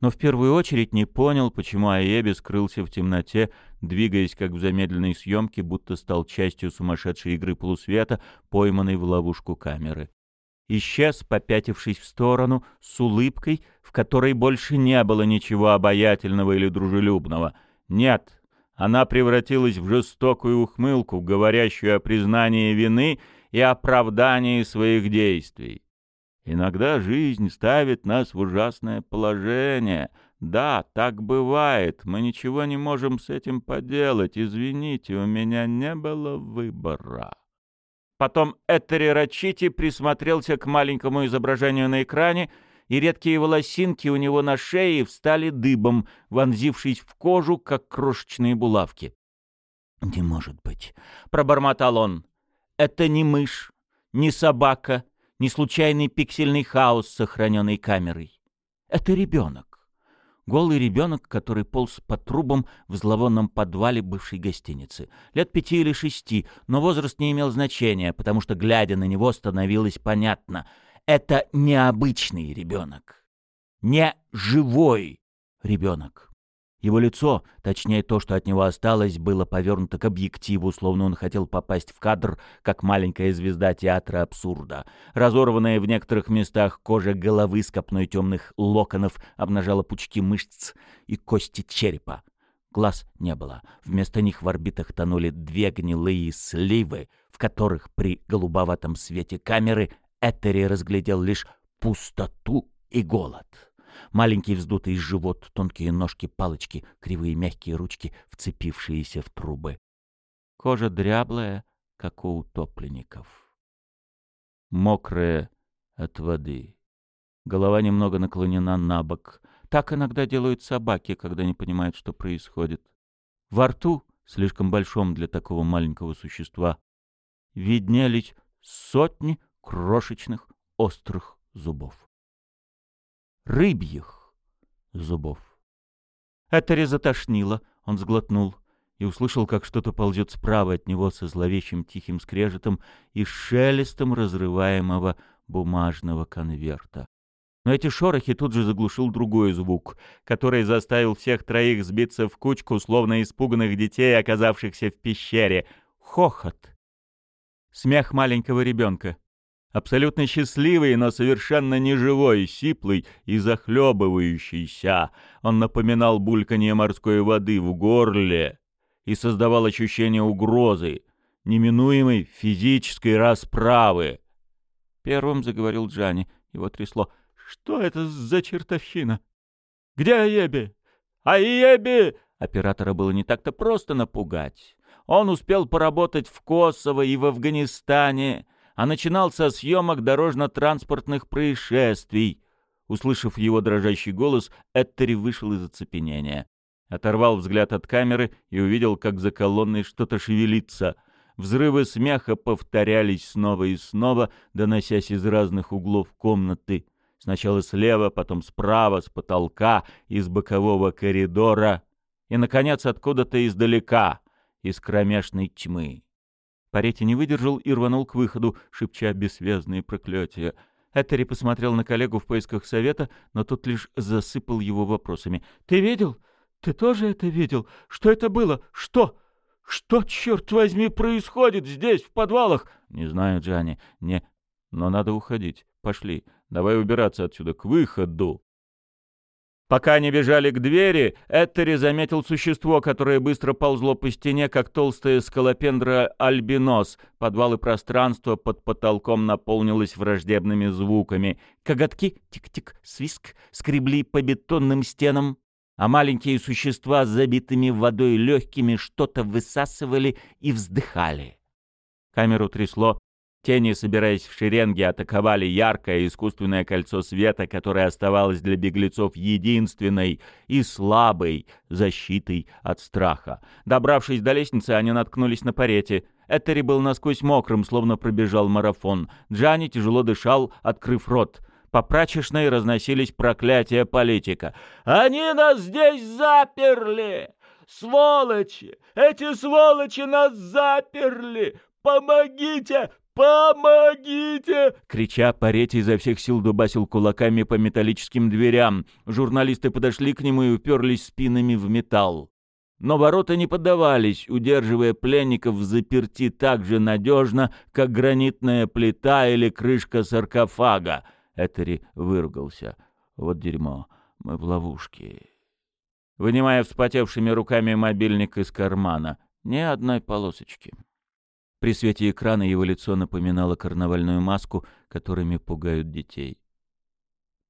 Но в первую очередь не понял, почему Аеби скрылся в темноте, двигаясь как в замедленной съемке, будто стал частью сумасшедшей игры полусвета, пойманной в ловушку камеры. Исчез, попятившись в сторону, с улыбкой, в которой больше не было ничего обаятельного или дружелюбного. Нет, она превратилась в жестокую ухмылку, говорящую о признании вины и оправдании своих действий. Иногда жизнь ставит нас в ужасное положение. Да, так бывает, мы ничего не можем с этим поделать. Извините, у меня не было выбора. Потом Этери Рачити присмотрелся к маленькому изображению на экране и редкие волосинки у него на шее встали дыбом, вонзившись в кожу, как крошечные булавки. «Не может быть!» — пробормотал он. «Это не мышь, не собака, не случайный пиксельный хаос, сохраненный камерой. Это ребенок. Голый ребенок, который полз по трубам в зловонном подвале бывшей гостиницы. Лет пяти или шести, но возраст не имел значения, потому что, глядя на него, становилось понятно — это необычный ребенок. Не живой ребенок. Его лицо, точнее то, что от него осталось, было повернуто к объективу, словно он хотел попасть в кадр, как маленькая звезда театра абсурда. Разорванная в некоторых местах кожа головы с копной темных локонов обнажала пучки мышц и кости черепа. Глаз не было. Вместо них в орбитах тонули две гнилые сливы, в которых при голубоватом свете камеры Этери разглядел лишь пустоту и голод. Маленький вздутый живот, тонкие ножки-палочки, кривые мягкие ручки, вцепившиеся в трубы. Кожа дряблая, как у утопленников. Мокрая от воды. Голова немного наклонена на бок. Так иногда делают собаки, когда не понимают, что происходит. Во рту, слишком большом для такого маленького существа, виднелись сотни крошечных острых зубов. Рыбьих зубов. Этери затошнило, он сглотнул и услышал, как что-то ползет справа от него со зловещим тихим скрежетом и шелестом разрываемого бумажного конверта. Но эти шорохи тут же заглушил другой звук, который заставил всех троих сбиться в кучку, словно испуганных детей, оказавшихся в пещере. Хохот. Смех маленького ребенка абсолютно счастливый, но совершенно неживой, сиплый и захлебывающийся. Он напоминал бульканье морской воды в горле и создавал ощущение угрозы, неминуемой физической расправы. Первым заговорил Джани. Его трясло. «Что это за чертовщина? Где Аеби? Аеби!» Оператора было не так-то просто напугать. Он успел поработать в Косово и в Афганистане, а начинал со съемок дорожно-транспортных происшествий. Услышав его дрожащий голос, Эттери вышел из оцепенения. Оторвал взгляд от камеры и увидел, как за колонной что-то шевелится. Взрывы смеха повторялись снова и снова, доносясь из разных углов комнаты. Сначала слева, потом справа, с потолка, из бокового коридора и, наконец, откуда-то издалека, из кромешной тьмы. Парети не выдержал и рванул к выходу, шепча бессвязные проклятия. Этери посмотрел на коллегу в поисках совета, но тот лишь засыпал его вопросами. «Ты видел? Ты тоже это видел? Что это было? Что? Что, черт возьми, происходит здесь, в подвалах?» «Не знаю, Джанни. Не... Но надо уходить. Пошли. Давай убираться отсюда, к выходу. Пока они бежали к двери, Эттери заметил существо, которое быстро ползло по стене, как толстая скалопендра альбинос. И пространство под потолком наполнилось враждебными звуками. Коготки, тик-тик, свиск, скребли по бетонным стенам, а маленькие существа с забитыми водой легкими что-то высасывали и вздыхали. Камеру трясло, Тени, собираясь в шеренги, атаковали яркое искусственное кольцо света, которое оставалось для беглецов единственной и слабой защитой от страха. Добравшись до лестницы, они наткнулись на парете. Этери был насквозь мокрым, словно пробежал марафон. Джани тяжело дышал, открыв рот. По прачечной разносились проклятия политика. «Они нас здесь заперли! Сволочи! Эти сволочи нас заперли! Помогите! «Помогите!» Крича, Паретти изо всех сил дубасил кулаками по металлическим дверям. Журналисты подошли к нему и уперлись спинами в металл. Но ворота не поддавались, удерживая пленников в заперти так же надежно, как гранитная плита или крышка саркофага. Этери выругался. «Вот дерьмо, мы в ловушке». Вынимая вспотевшими руками мобильник из кармана. Ни одной полосочки. При свете экрана его лицо напоминало карнавальную маску, которыми пугают детей.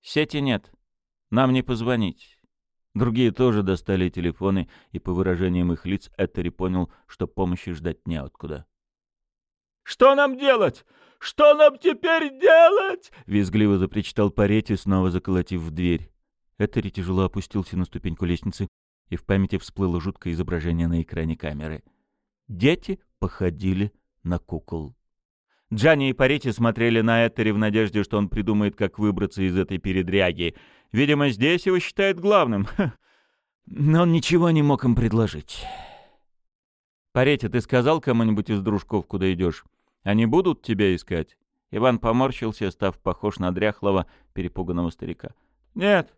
«Сети нет. Нам не позвонить». Другие тоже достали телефоны, и по выражениям их лиц Этери понял, что помощи ждать неоткуда. «Что нам делать? Что нам теперь делать?» — визгливо запричитал Паретти, снова заколотив в дверь. Этери тяжело опустился на ступеньку лестницы, и в памяти всплыло жуткое изображение на экране камеры. Дети походили на кукол. Джанни и Парити смотрели на Этери в надежде, что он придумает, как выбраться из этой передряги. Видимо, здесь его считают главным. Но он ничего не мог им предложить. «Парити, ты сказал кому-нибудь из дружков, куда идешь? Они будут тебя искать?» Иван поморщился, став похож на дряхлого, перепуганного старика. «Нет,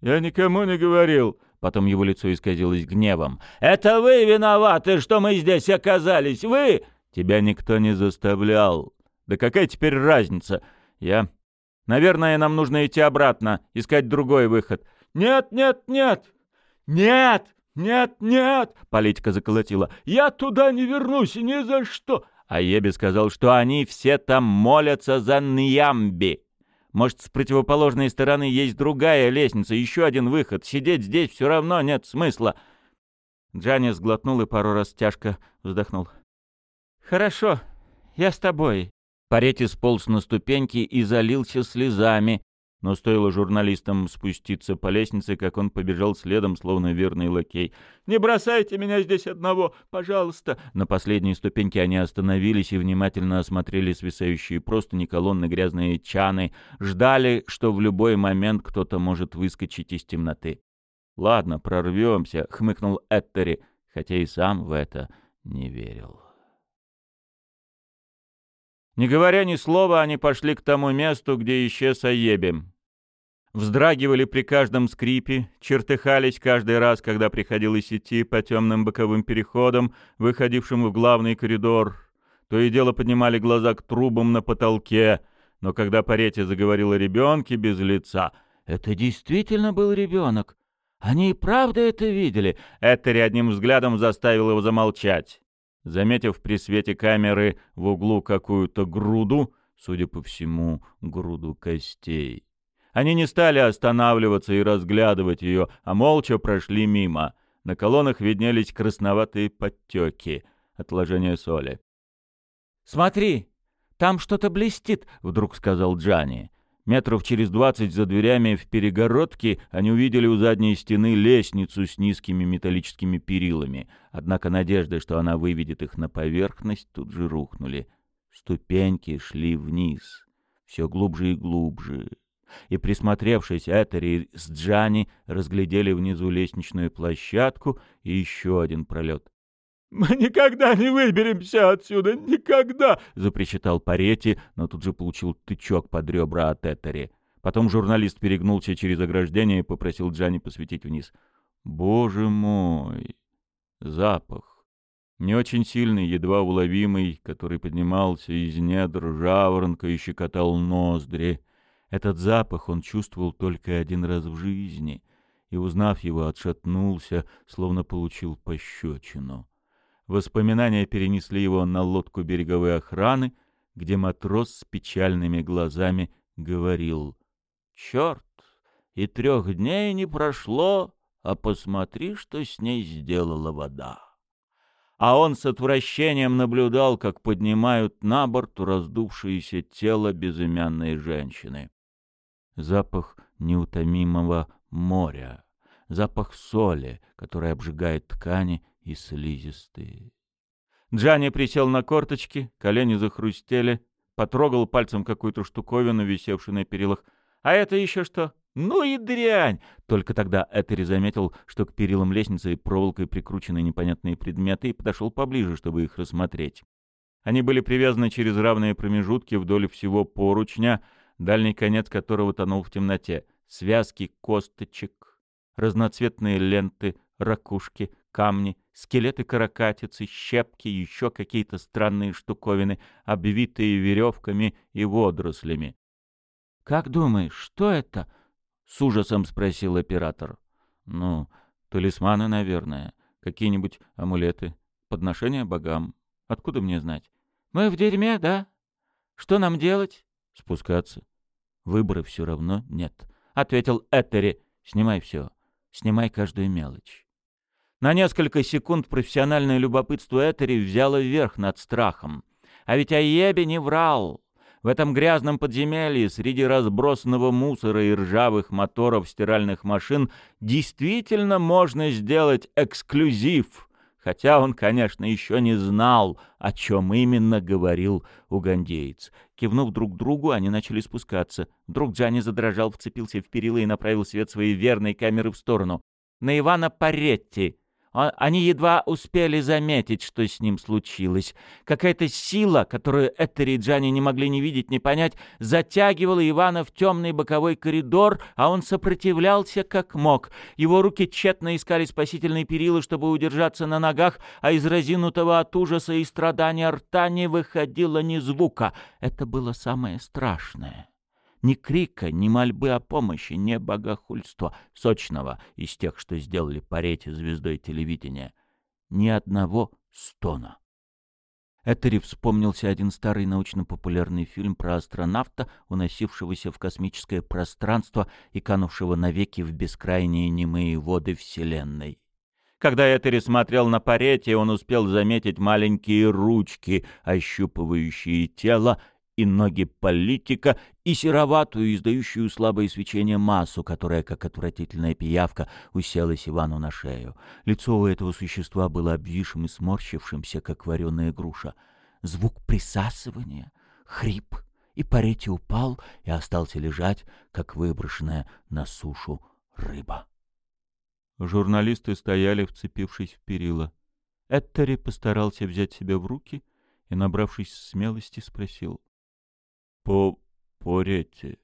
я никому не говорил». Потом его лицо исказилось гневом. «Это вы виноваты, что мы здесь оказались! Вы! Тебя никто не заставлял. Да какая теперь разница? Я... Наверное, нам нужно идти обратно, искать другой выход. Нет, нет, нет! Нет! Нет, нет! Политика заколотила. Я туда не вернусь, ни за что! А Еби сказал, что они все там молятся за Ньямби. Может, с противоположной стороны есть другая лестница, еще один выход. Сидеть здесь все равно нет смысла. Джанни сглотнул и пару раз тяжко вздохнул. «Хорошо, я с тобой». Паретти сполз на ступеньки и залился слезами, но стоило журналистам спуститься по лестнице, как он побежал следом, словно верный лакей. «Не бросайте меня здесь одного, пожалуйста!» На последней ступеньке они остановились и внимательно осмотрели свисающие простыни, колонны, грязные чаны, ждали, что в любой момент кто-то может выскочить из темноты. «Ладно, прорвемся», — хмыкнул Эттери, хотя и сам в это не верил. Не говоря ни слова, они пошли к тому месту, где исчез Аеби. Вздрагивали при каждом скрипе, чертыхались каждый раз, когда приходилось идти по темным боковым переходам, выходившим в главный коридор. То и дело поднимали глаза к трубам на потолке, но когда Паретти заговорил о ребенке без лица, это действительно был ребенок. Они и правда это видели. Этери одним взглядом заставил его замолчать. Заметив при свете камеры в углу какую-то груду, судя по всему, груду костей. Они не стали останавливаться и разглядывать ее, а молча прошли мимо. На колоннах виднелись красноватые подтеки, отложения соли. «Смотри, там что-то блестит», — вдруг сказал Джани. Метров через двадцать за дверями в перегородке они увидели у задней стены лестницу с низкими металлическими перилами. Однако надежды, что она выведет их на поверхность, тут же рухнули. Ступеньки шли вниз, все глубже и глубже. И, присмотревшись, Этери с Джани разглядели внизу лестничную площадку и еще один пролет. «Мы никогда не выберемся отсюда, никогда!» — запричитал Паретти, но тут же получил тычок под ребра от Этери. Потом журналист перегнулся через ограждение и попросил Джани посветить вниз. «Боже мой! Запах! Не очень сильный, едва уловимый, который поднимался из недр жаворонка и щекотал ноздри. Этот запах он чувствовал только один раз в жизни, и, узнав его, отшатнулся, словно получил пощечину. Воспоминания перенесли его на лодку береговой охраны, где матрос с печальными глазами говорил «Черт, и трех дней не прошло, а посмотри, что с ней сделала вода». А он с отвращением наблюдал, как поднимают на борт раздувшееся тело безымянной женщины. Запах неутомимого моря, запах соли, который обжигает ткани и слизистые. Джани присел на корточки, колени захрустели, потрогал пальцем какую-то штуковину, висевшую на перилах. «А это еще что?» «Ну и дрянь!» Только тогда Этери заметил, что к перилам лестницы проволокой прикручены непонятные предметы, и подошел поближе, чтобы их рассмотреть. Они были привязаны через равные промежутки вдоль всего поручня, дальний конец которого тонул в темноте. Связки косточек, разноцветные ленты, ракушки, камни, скелеты каракатицы, щепки, еще какие-то странные штуковины, обвитые веревками и водорослями. — Как думаешь, что это? — с ужасом спросил оператор. — Ну, талисманы, наверное, какие-нибудь амулеты, подношения богам. Откуда мне знать? — Мы в дерьме, да? Что нам делать? — Спускаться. Выбора все равно нет, — ответил Этери. — Снимай все. Снимай каждую мелочь. На несколько секунд профессиональное любопытство Этери взяло верх над страхом. А ведь Айеби не врал. В этом грязном подземелье среди разбросанного мусора и ржавых моторов стиральных машин действительно можно сделать эксклюзив, хотя он, конечно, еще не знал, о чем именно говорил угандеец. Кивнув друг другу, они начали спускаться. Вдруг Джани задрожал, вцепился в перила и направил свет своей верной камеры в сторону. «На Ивана Паретти!» А, они едва успели заметить, что с ним случилось. Какая-то сила, которую Этери и Джани не могли ни видеть, ни понять, затягивала Ивана в темный боковой коридор, а он сопротивлялся как мог. Его руки тщетно искали спасительные перила, чтобы удержаться на ногах, а из разинутого от ужаса и страдания рта не выходило ни звука. Это было самое страшное. Ни крика, ни мольбы о помощи, ни богохульства сочного из тех, что сделали Парете звездой телевидения. Ни одного стона. Этери вспомнился один старый научно-популярный фильм про астронавта, уносившегося в космическое пространство и канувшего навеки в бескрайние немые воды Вселенной. Когда Этери смотрел на Парете, он успел заметить маленькие ручки, ощупывающие тело, и ноги политика, и сероватую, издающую слабое свечение массу, которая, как отвратительная пиявка, уселась Ивану на шею. Лицо у этого существа было обвисшим и сморщившимся, как вареная груша. Звук присасывания, хрип, и Паретти упал и остался лежать, как выброшенная на сушу рыба. Журналисты стояли, вцепившись в перила. Эттери постарался взять себя в руки и, набравшись смелости, спросил по Порете,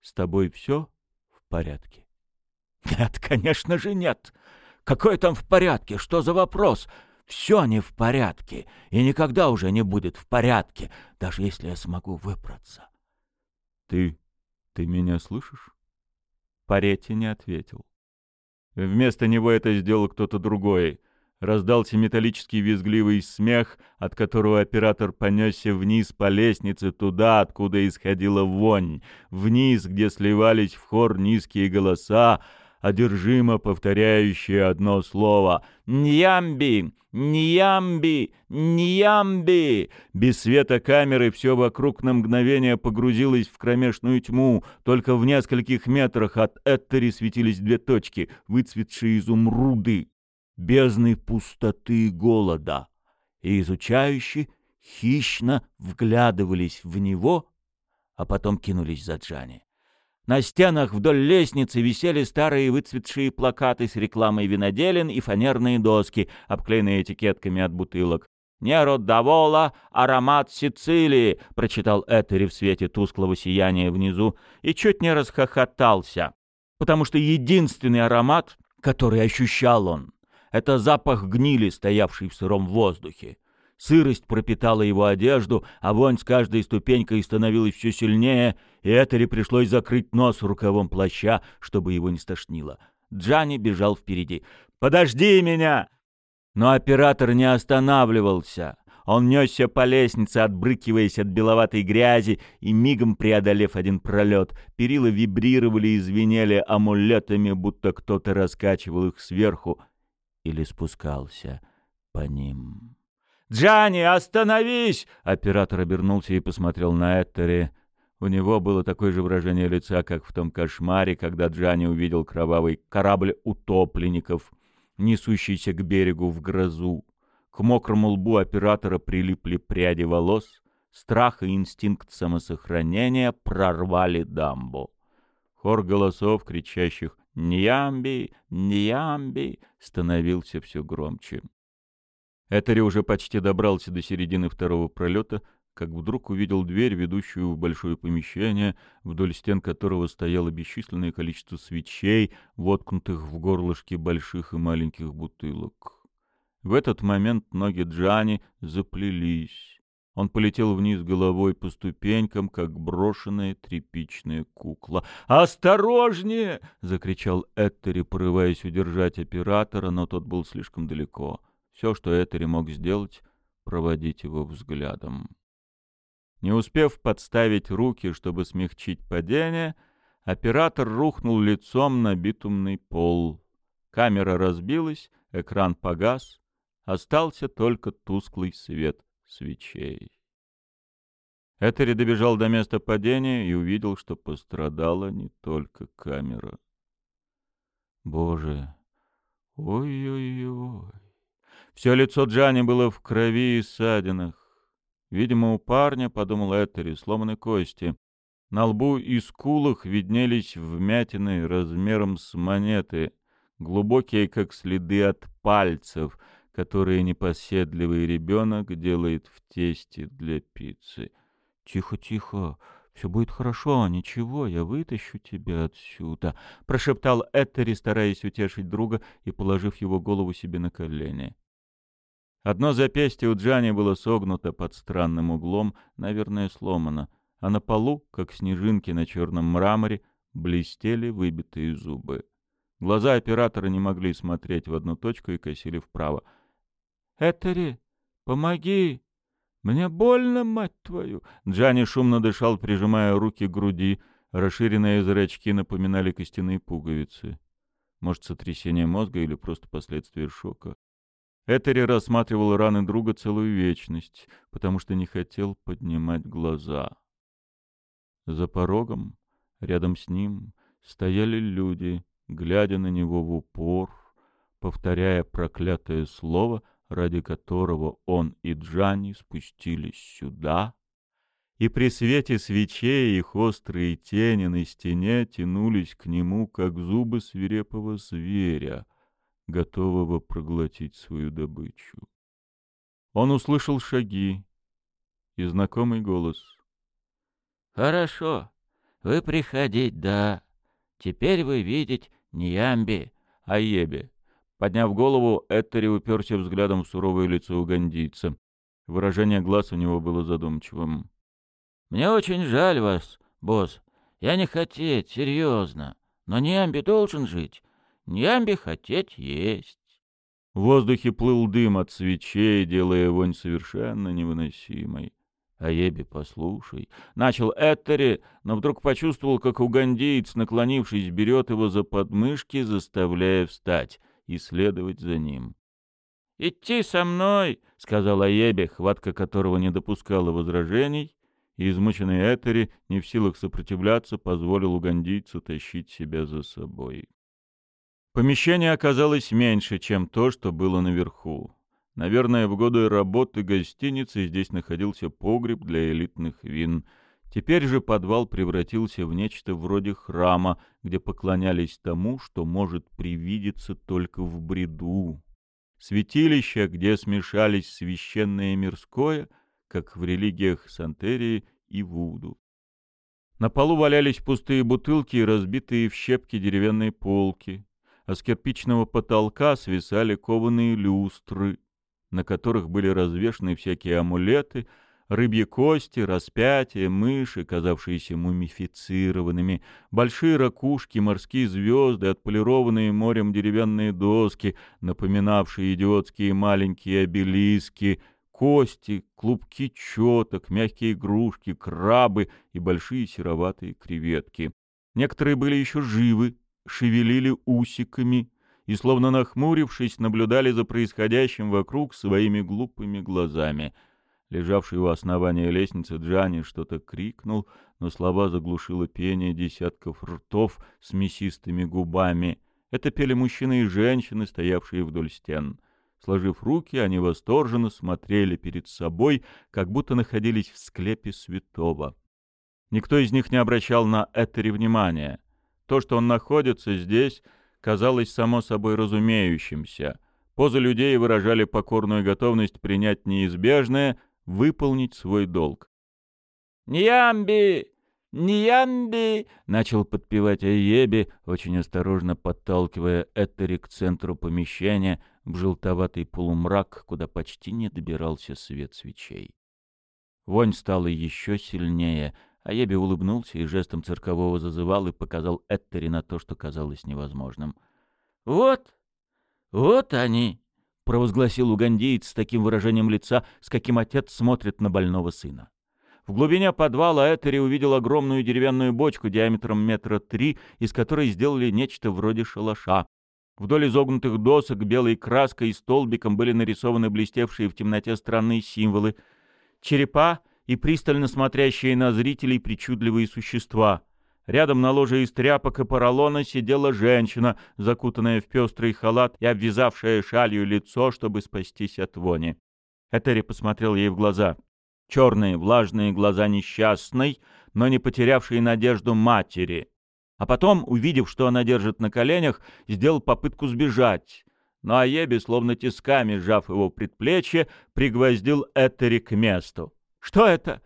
с тобой все в порядке? Нет, конечно же нет. Какое там в порядке? Что за вопрос? Все не в порядке, и никогда уже не будет в порядке, даже если я смогу выбраться. Ты... ты меня слышишь? Паретти не ответил. Вместо него это сделал кто-то другой — Раздался металлический визгливый смех, от которого оператор понесся вниз по лестнице туда, откуда исходила вонь, вниз, где сливались в хор низкие голоса, одержимо повторяющее одно слово «Ньямби! Ньямби! Ньямби!» Без света камеры все вокруг на мгновение погрузилось в кромешную тьму. Только в нескольких метрах от Эттери светились две точки, выцветшие изумруды, бездны пустоты голода. И изучающие хищно вглядывались в него, а потом кинулись за Джани. На стенах вдоль лестницы висели старые выцветшие плакаты с рекламой виноделин и фанерные доски, обклеенные этикетками от бутылок. «Не Роддавола, аромат Сицилии», — прочитал Этери в свете тусклого сияния внизу и чуть не расхохотался, потому что единственный аромат, который ощущал он, — это запах гнили, стоявший в сыром воздухе. Сырость пропитала его одежду, а вонь с каждой ступенькой становилась все сильнее, и Этери пришлось закрыть нос рукавом плаща, чтобы его не стошнило. Джани бежал впереди. «Подожди меня!» Но оператор не останавливался. Он несся по лестнице, отбрыкиваясь от беловатой грязи и мигом преодолев один пролет. Перила вибрировали и звенели амулетами, будто кто-то раскачивал их сверху или спускался по ним. «Джани, остановись!» Оператор обернулся и посмотрел на Эттери. У него было такое же выражение лица, как в том кошмаре, когда Джани увидел кровавый корабль утопленников, несущийся к берегу в грозу. К мокрому лбу оператора прилипли пряди волос. Страх и инстинкт самосохранения прорвали дамбу. Хор голосов, кричащих «Ньямби! Ньямби!» становился все громче. Этери уже почти добрался до середины второго пролета, как вдруг увидел дверь, ведущую в большое помещение, вдоль стен которого стояло бесчисленное количество свечей, воткнутых в горлышки больших и маленьких бутылок. В этот момент ноги Джани заплелись. Он полетел вниз головой по ступенькам, как брошенная тряпичная кукла. «Осторожнее!» — закричал Эттери, порываясь удержать оператора, но тот был слишком далеко. — все, что Этери мог сделать, проводить его взглядом. Не успев подставить руки, чтобы смягчить падение, оператор рухнул лицом на битумный пол. Камера разбилась, экран погас, остался только тусклый свет свечей. Этери добежал до места падения и увидел, что пострадала не только камера. Боже, ой-ой-ой. Все лицо Джани было в крови и ссадинах. Видимо, у парня, — подумал Этери, — сломаны кости. На лбу и скулах виднелись вмятины размером с монеты, глубокие, как следы от пальцев, которые непоседливый ребенок делает в тесте для пиццы. «Тихо, тихо, все будет хорошо, ничего, я вытащу тебя отсюда», — прошептал Этери, стараясь утешить друга и положив его голову себе на колени. Одно запястье у Джани было согнуто под странным углом, наверное, сломано, а на полу, как снежинки на черном мраморе, блестели выбитые зубы. Глаза оператора не могли смотреть в одну точку и косили вправо. «Этери, помоги! Мне больно, мать твою!» Джани шумно дышал, прижимая руки к груди. Расширенные зрачки напоминали костяные пуговицы. Может, сотрясение мозга или просто последствия шока. Этери рассматривал раны друга целую вечность, потому что не хотел поднимать глаза. За порогом, рядом с ним, стояли люди, глядя на него в упор, повторяя проклятое слово, ради которого он и Джани спустились сюда, и при свете свечей их острые тени на стене тянулись к нему, как зубы свирепого зверя — готового проглотить свою добычу. Он услышал шаги и знакомый голос. «Хорошо, вы приходить, да. Теперь вы видеть не Ямби, а Ебе». Подняв голову, Эттери уперся взглядом в суровое лицо угандийца. Выражение глаз у него было задумчивым. «Мне очень жаль вас, босс. Я не хотеть, серьезно. Но Ниамби должен жить. Нямби хотеть есть. В воздухе плыл дым от свечей, делая вонь совершенно невыносимой. «Аеби, послушай». Начал Этери, но вдруг почувствовал, как угандеец, наклонившись, берет его за подмышки, заставляя встать и следовать за ним. «Идти со мной», — сказал Аеби, хватка которого не допускала возражений, и измученный Этери, не в силах сопротивляться, позволил угандийцу тащить себя за собой. Помещение оказалось меньше, чем то, что было наверху. Наверное, в годы работы гостиницы здесь находился погреб для элитных вин. Теперь же подвал превратился в нечто вроде храма, где поклонялись тому, что может привидеться только в бреду. Святилище, где смешались священное и мирское, как в религиях Сантерии и Вуду. На полу валялись пустые бутылки и разбитые в щепки деревянные полки, а с кирпичного потолка свисали кованые люстры, на которых были развешаны всякие амулеты, рыбьи кости, распятия, мыши, казавшиеся мумифицированными, большие ракушки, морские звезды, отполированные морем деревянные доски, напоминавшие идиотские маленькие обелиски, кости, клубки четок, мягкие игрушки, крабы и большие сероватые креветки. Некоторые были еще живы, шевелили усиками, и, словно нахмурившись, наблюдали за происходящим вокруг своими глупыми глазами. Лежавший у основания лестницы Джани что-то крикнул, но слова заглушило пение десятков ртов с мясистыми губами. Это пели мужчины и женщины, стоявшие вдоль стен. Сложив руки, они восторженно смотрели перед собой, как будто находились в склепе святого. Никто из них не обращал на это внимания. То, что он находится здесь — казалось само собой разумеющимся. Позы людей выражали покорную готовность принять неизбежное, выполнить свой долг. «Ньямби! Ньямби!» — начал подпевать Айеби, очень осторожно подталкивая Этери к центру помещения, в желтоватый полумрак, куда почти не добирался свет свечей. Вонь стала еще сильнее — а Еби улыбнулся и жестом циркового зазывал и показал Эттери на то, что казалось невозможным. «Вот, вот они!» — провозгласил угандиец с таким выражением лица, с каким отец смотрит на больного сына. В глубине подвала Этери увидел огромную деревянную бочку диаметром метра три, из которой сделали нечто вроде шалаша. Вдоль изогнутых досок белой краской и столбиком были нарисованы блестевшие в темноте странные символы. Черепа — и пристально смотрящие на зрителей причудливые существа. Рядом на ложе из тряпок и поролона сидела женщина, закутанная в пестрый халат и обвязавшая шалью лицо, чтобы спастись от вони. Этери посмотрел ей в глаза. Черные, влажные глаза несчастной, но не потерявшей надежду матери. А потом, увидев, что она держит на коленях, сделал попытку сбежать. Но Аеби, словно тисками сжав его предплечье, пригвоздил Этери к месту. Что это?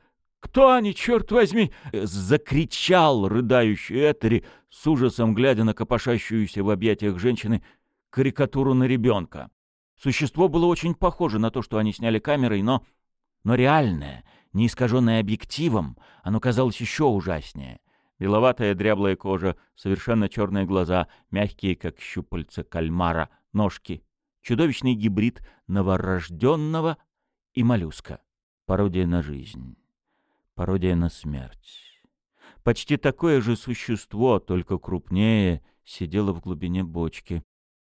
Кто они, черт возьми?» — закричал рыдающий Этери, с ужасом глядя на копошащуюся в объятиях женщины карикатуру на ребенка. Существо было очень похоже на то, что они сняли камерой, но... но реальное, не искаженное объективом, оно казалось еще ужаснее. Беловатая дряблая кожа, совершенно черные глаза, мягкие, как щупальца кальмара, ножки. Чудовищный гибрид новорожденного и моллюска. Пародия на жизнь. Пародия на смерть. Почти такое же существо, только крупнее, сидело в глубине бочки.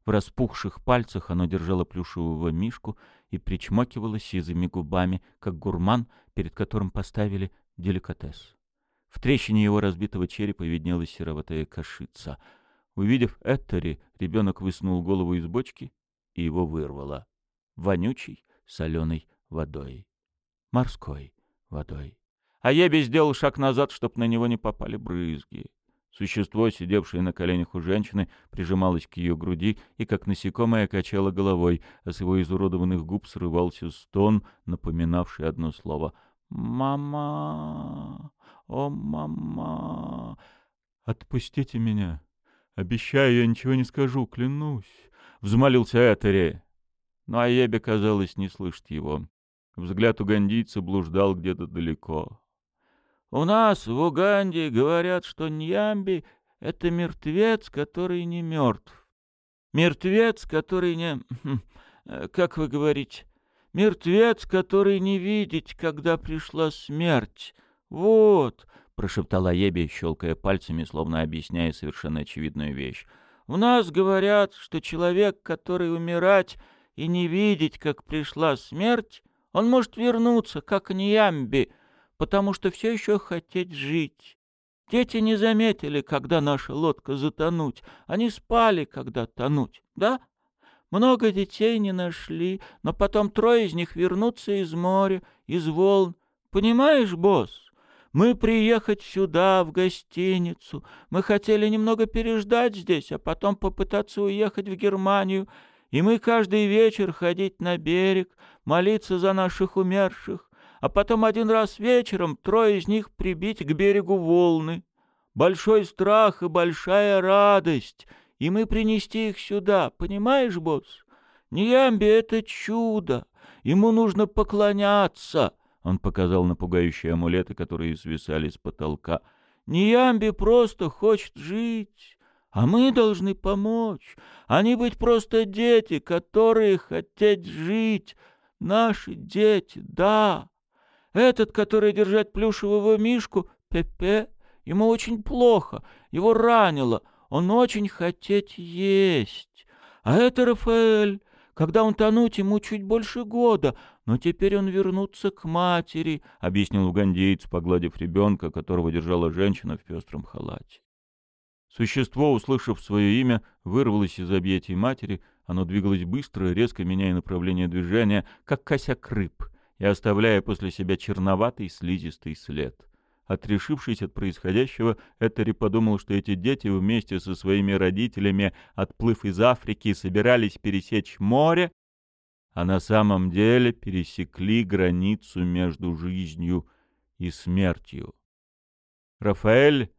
В распухших пальцах оно держало плюшевого мишку и причмокивало сизыми губами, как гурман, перед которым поставили деликатес. В трещине его разбитого черепа виднелась сероватая кашица. Увидев Эттери, ребенок высунул голову из бочки и его вырвало. Вонючей соленой водой морской водой. А Еби сделал шаг назад, чтоб на него не попали брызги. Существо, сидевшее на коленях у женщины, прижималось к ее груди и, как насекомое, качало головой, а с его изуродованных губ срывался стон, напоминавший одно слово «Мама! О, мама!» «Отпустите меня! Обещаю, я ничего не скажу, клянусь!» — взмолился Этери. Но Аебе, казалось, не слышит его. Взгляд угандийца блуждал где-то далеко. «У нас в Уганде говорят, что Ньямби — это мертвец, который не мертв. Мертвец, который не... Хм, как вы говорите? Мертвец, который не видеть, когда пришла смерть. Вот, — прошептала Ебе, щелкая пальцами, словно объясняя совершенно очевидную вещь. В нас говорят, что человек, который умирать и не видеть, как пришла смерть, он может вернуться, как Ньямби, потому что все еще хотеть жить. Дети не заметили, когда наша лодка затонуть. Они спали, когда тонуть, да? Много детей не нашли, но потом трое из них вернутся из моря, из волн. Понимаешь, босс? Мы приехать сюда, в гостиницу. Мы хотели немного переждать здесь, а потом попытаться уехать в Германию. И мы каждый вечер ходить на берег, молиться за наших умерших, а потом один раз вечером трое из них прибить к берегу волны. Большой страх и большая радость — и мы принести их сюда, понимаешь, босс? Ниямби — это чудо, ему нужно поклоняться. Он показал на пугающие амулеты, которые свисали с потолка. Ниямби просто хочет жить, а мы должны помочь. Они быть просто дети, которые хотят жить. Наши дети, да. Этот, который держать плюшевого мишку, Пепе, ему очень плохо, его ранило — он очень хотеть есть. А это Рафаэль. Когда он тонуть, ему чуть больше года, но теперь он вернуться к матери, — объяснил угандеец, погладив ребенка, которого держала женщина в пестром халате. Существо, услышав свое имя, вырвалось из объятий матери, оно двигалось быстро, резко меняя направление движения, как косяк рыб, и оставляя после себя черноватый слизистый след. Отрешившись от происходящего, Этери подумал, что эти дети вместе со своими родителями, отплыв из Африки, собирались пересечь море, а на самом деле пересекли границу между жизнью и смертью. Рафаэль,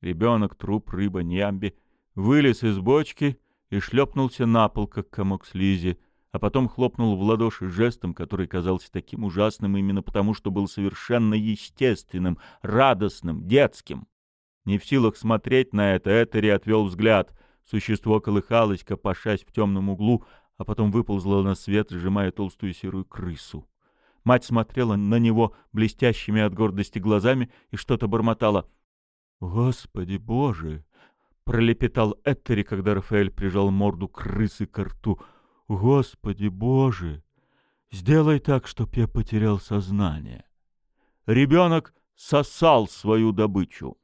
ребенок, труп, рыба, нямби, вылез из бочки и шлепнулся на пол, как комок слизи, а потом хлопнул в ладоши жестом, который казался таким ужасным именно потому, что был совершенно естественным, радостным, детским. Не в силах смотреть на это, Этери отвел взгляд. Существо колыхалось, копошась в темном углу, а потом выползло на свет, сжимая толстую серую крысу. Мать смотрела на него блестящими от гордости глазами и что-то бормотала. «Господи Боже!» — пролепетал Этери, когда Рафаэль прижал морду крысы к рту — Господи Боже, сделай так, чтоб я потерял сознание. Ребенок сосал свою добычу.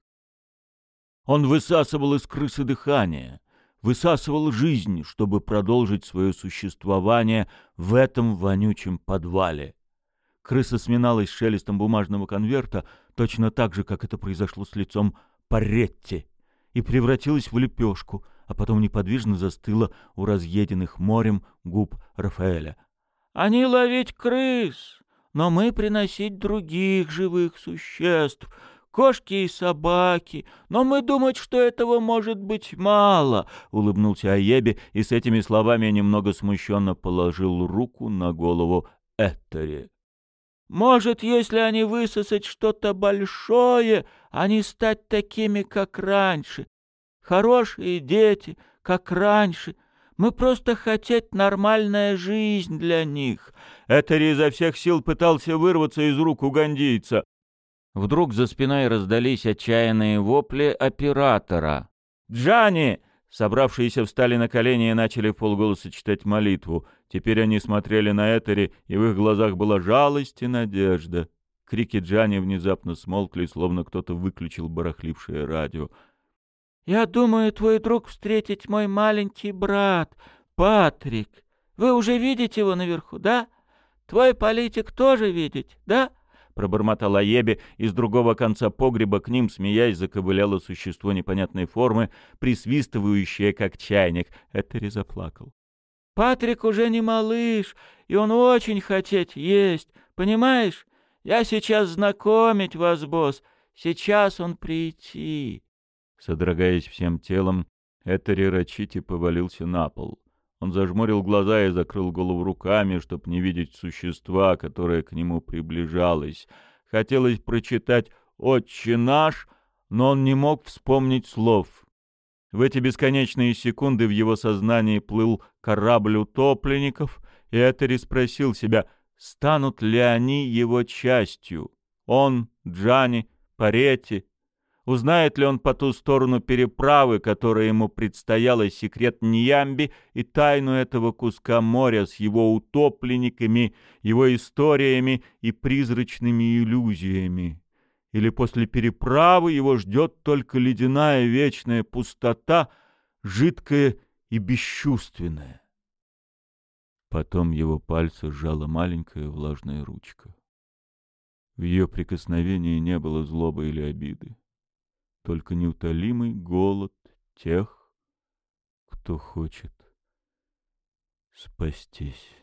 Он высасывал из крысы дыхание, высасывал жизнь, чтобы продолжить свое существование в этом вонючем подвале. Крыса сминалась шелестом бумажного конверта, точно так же, как это произошло с лицом Паретти, и превратилась в лепешку, а потом неподвижно застыла у разъеденных морем губ Рафаэля. «Они ловить крыс, но мы приносить других живых существ, кошки и собаки, но мы думать, что этого может быть мало», — улыбнулся Аебе и с этими словами немного смущенно положил руку на голову Этери. «Может, если они высосать что-то большое, они стать такими, как раньше, Хорошие дети, как раньше. Мы просто хотеть нормальная жизнь для них. Этери изо всех сил пытался вырваться из рук угандийца. Вдруг за спиной раздались отчаянные вопли оператора. «Джани!» Собравшиеся встали на колени и начали в полголоса читать молитву. Теперь они смотрели на Этери, и в их глазах была жалость и надежда. Крики Джани внезапно смолкли, словно кто-то выключил барахлившее радио. «Я думаю, твой друг встретить мой маленький брат, Патрик. Вы уже видите его наверху, да? Твой политик тоже видеть, да?» Пробормотала Ебе, и с другого конца погреба к ним, смеясь, заковыляло существо непонятной формы, присвистывающее, как чайник. Этери заплакал. «Патрик уже не малыш, и он очень хотеть есть, понимаешь? Я сейчас знакомить вас, босс, сейчас он прийти». Содрогаясь всем телом, Этери Рачити повалился на пол. Он зажмурил глаза и закрыл голову руками, чтобы не видеть существа, которое к нему приближалось. Хотелось прочитать «Отче наш», но он не мог вспомнить слов. В эти бесконечные секунды в его сознании плыл корабль утопленников, и Этери спросил себя, станут ли они его частью? Он, Джани, Паретти, Узнает ли он по ту сторону переправы, которая ему предстояла, секрет Ньямби и тайну этого куска моря с его утопленниками, его историями и призрачными иллюзиями? Или после переправы его ждет только ледяная вечная пустота, жидкая и бесчувственная? Потом его пальцы сжала маленькая влажная ручка. В ее прикосновении не было злобы или обиды только неутолимый голод тех, кто хочет спастись.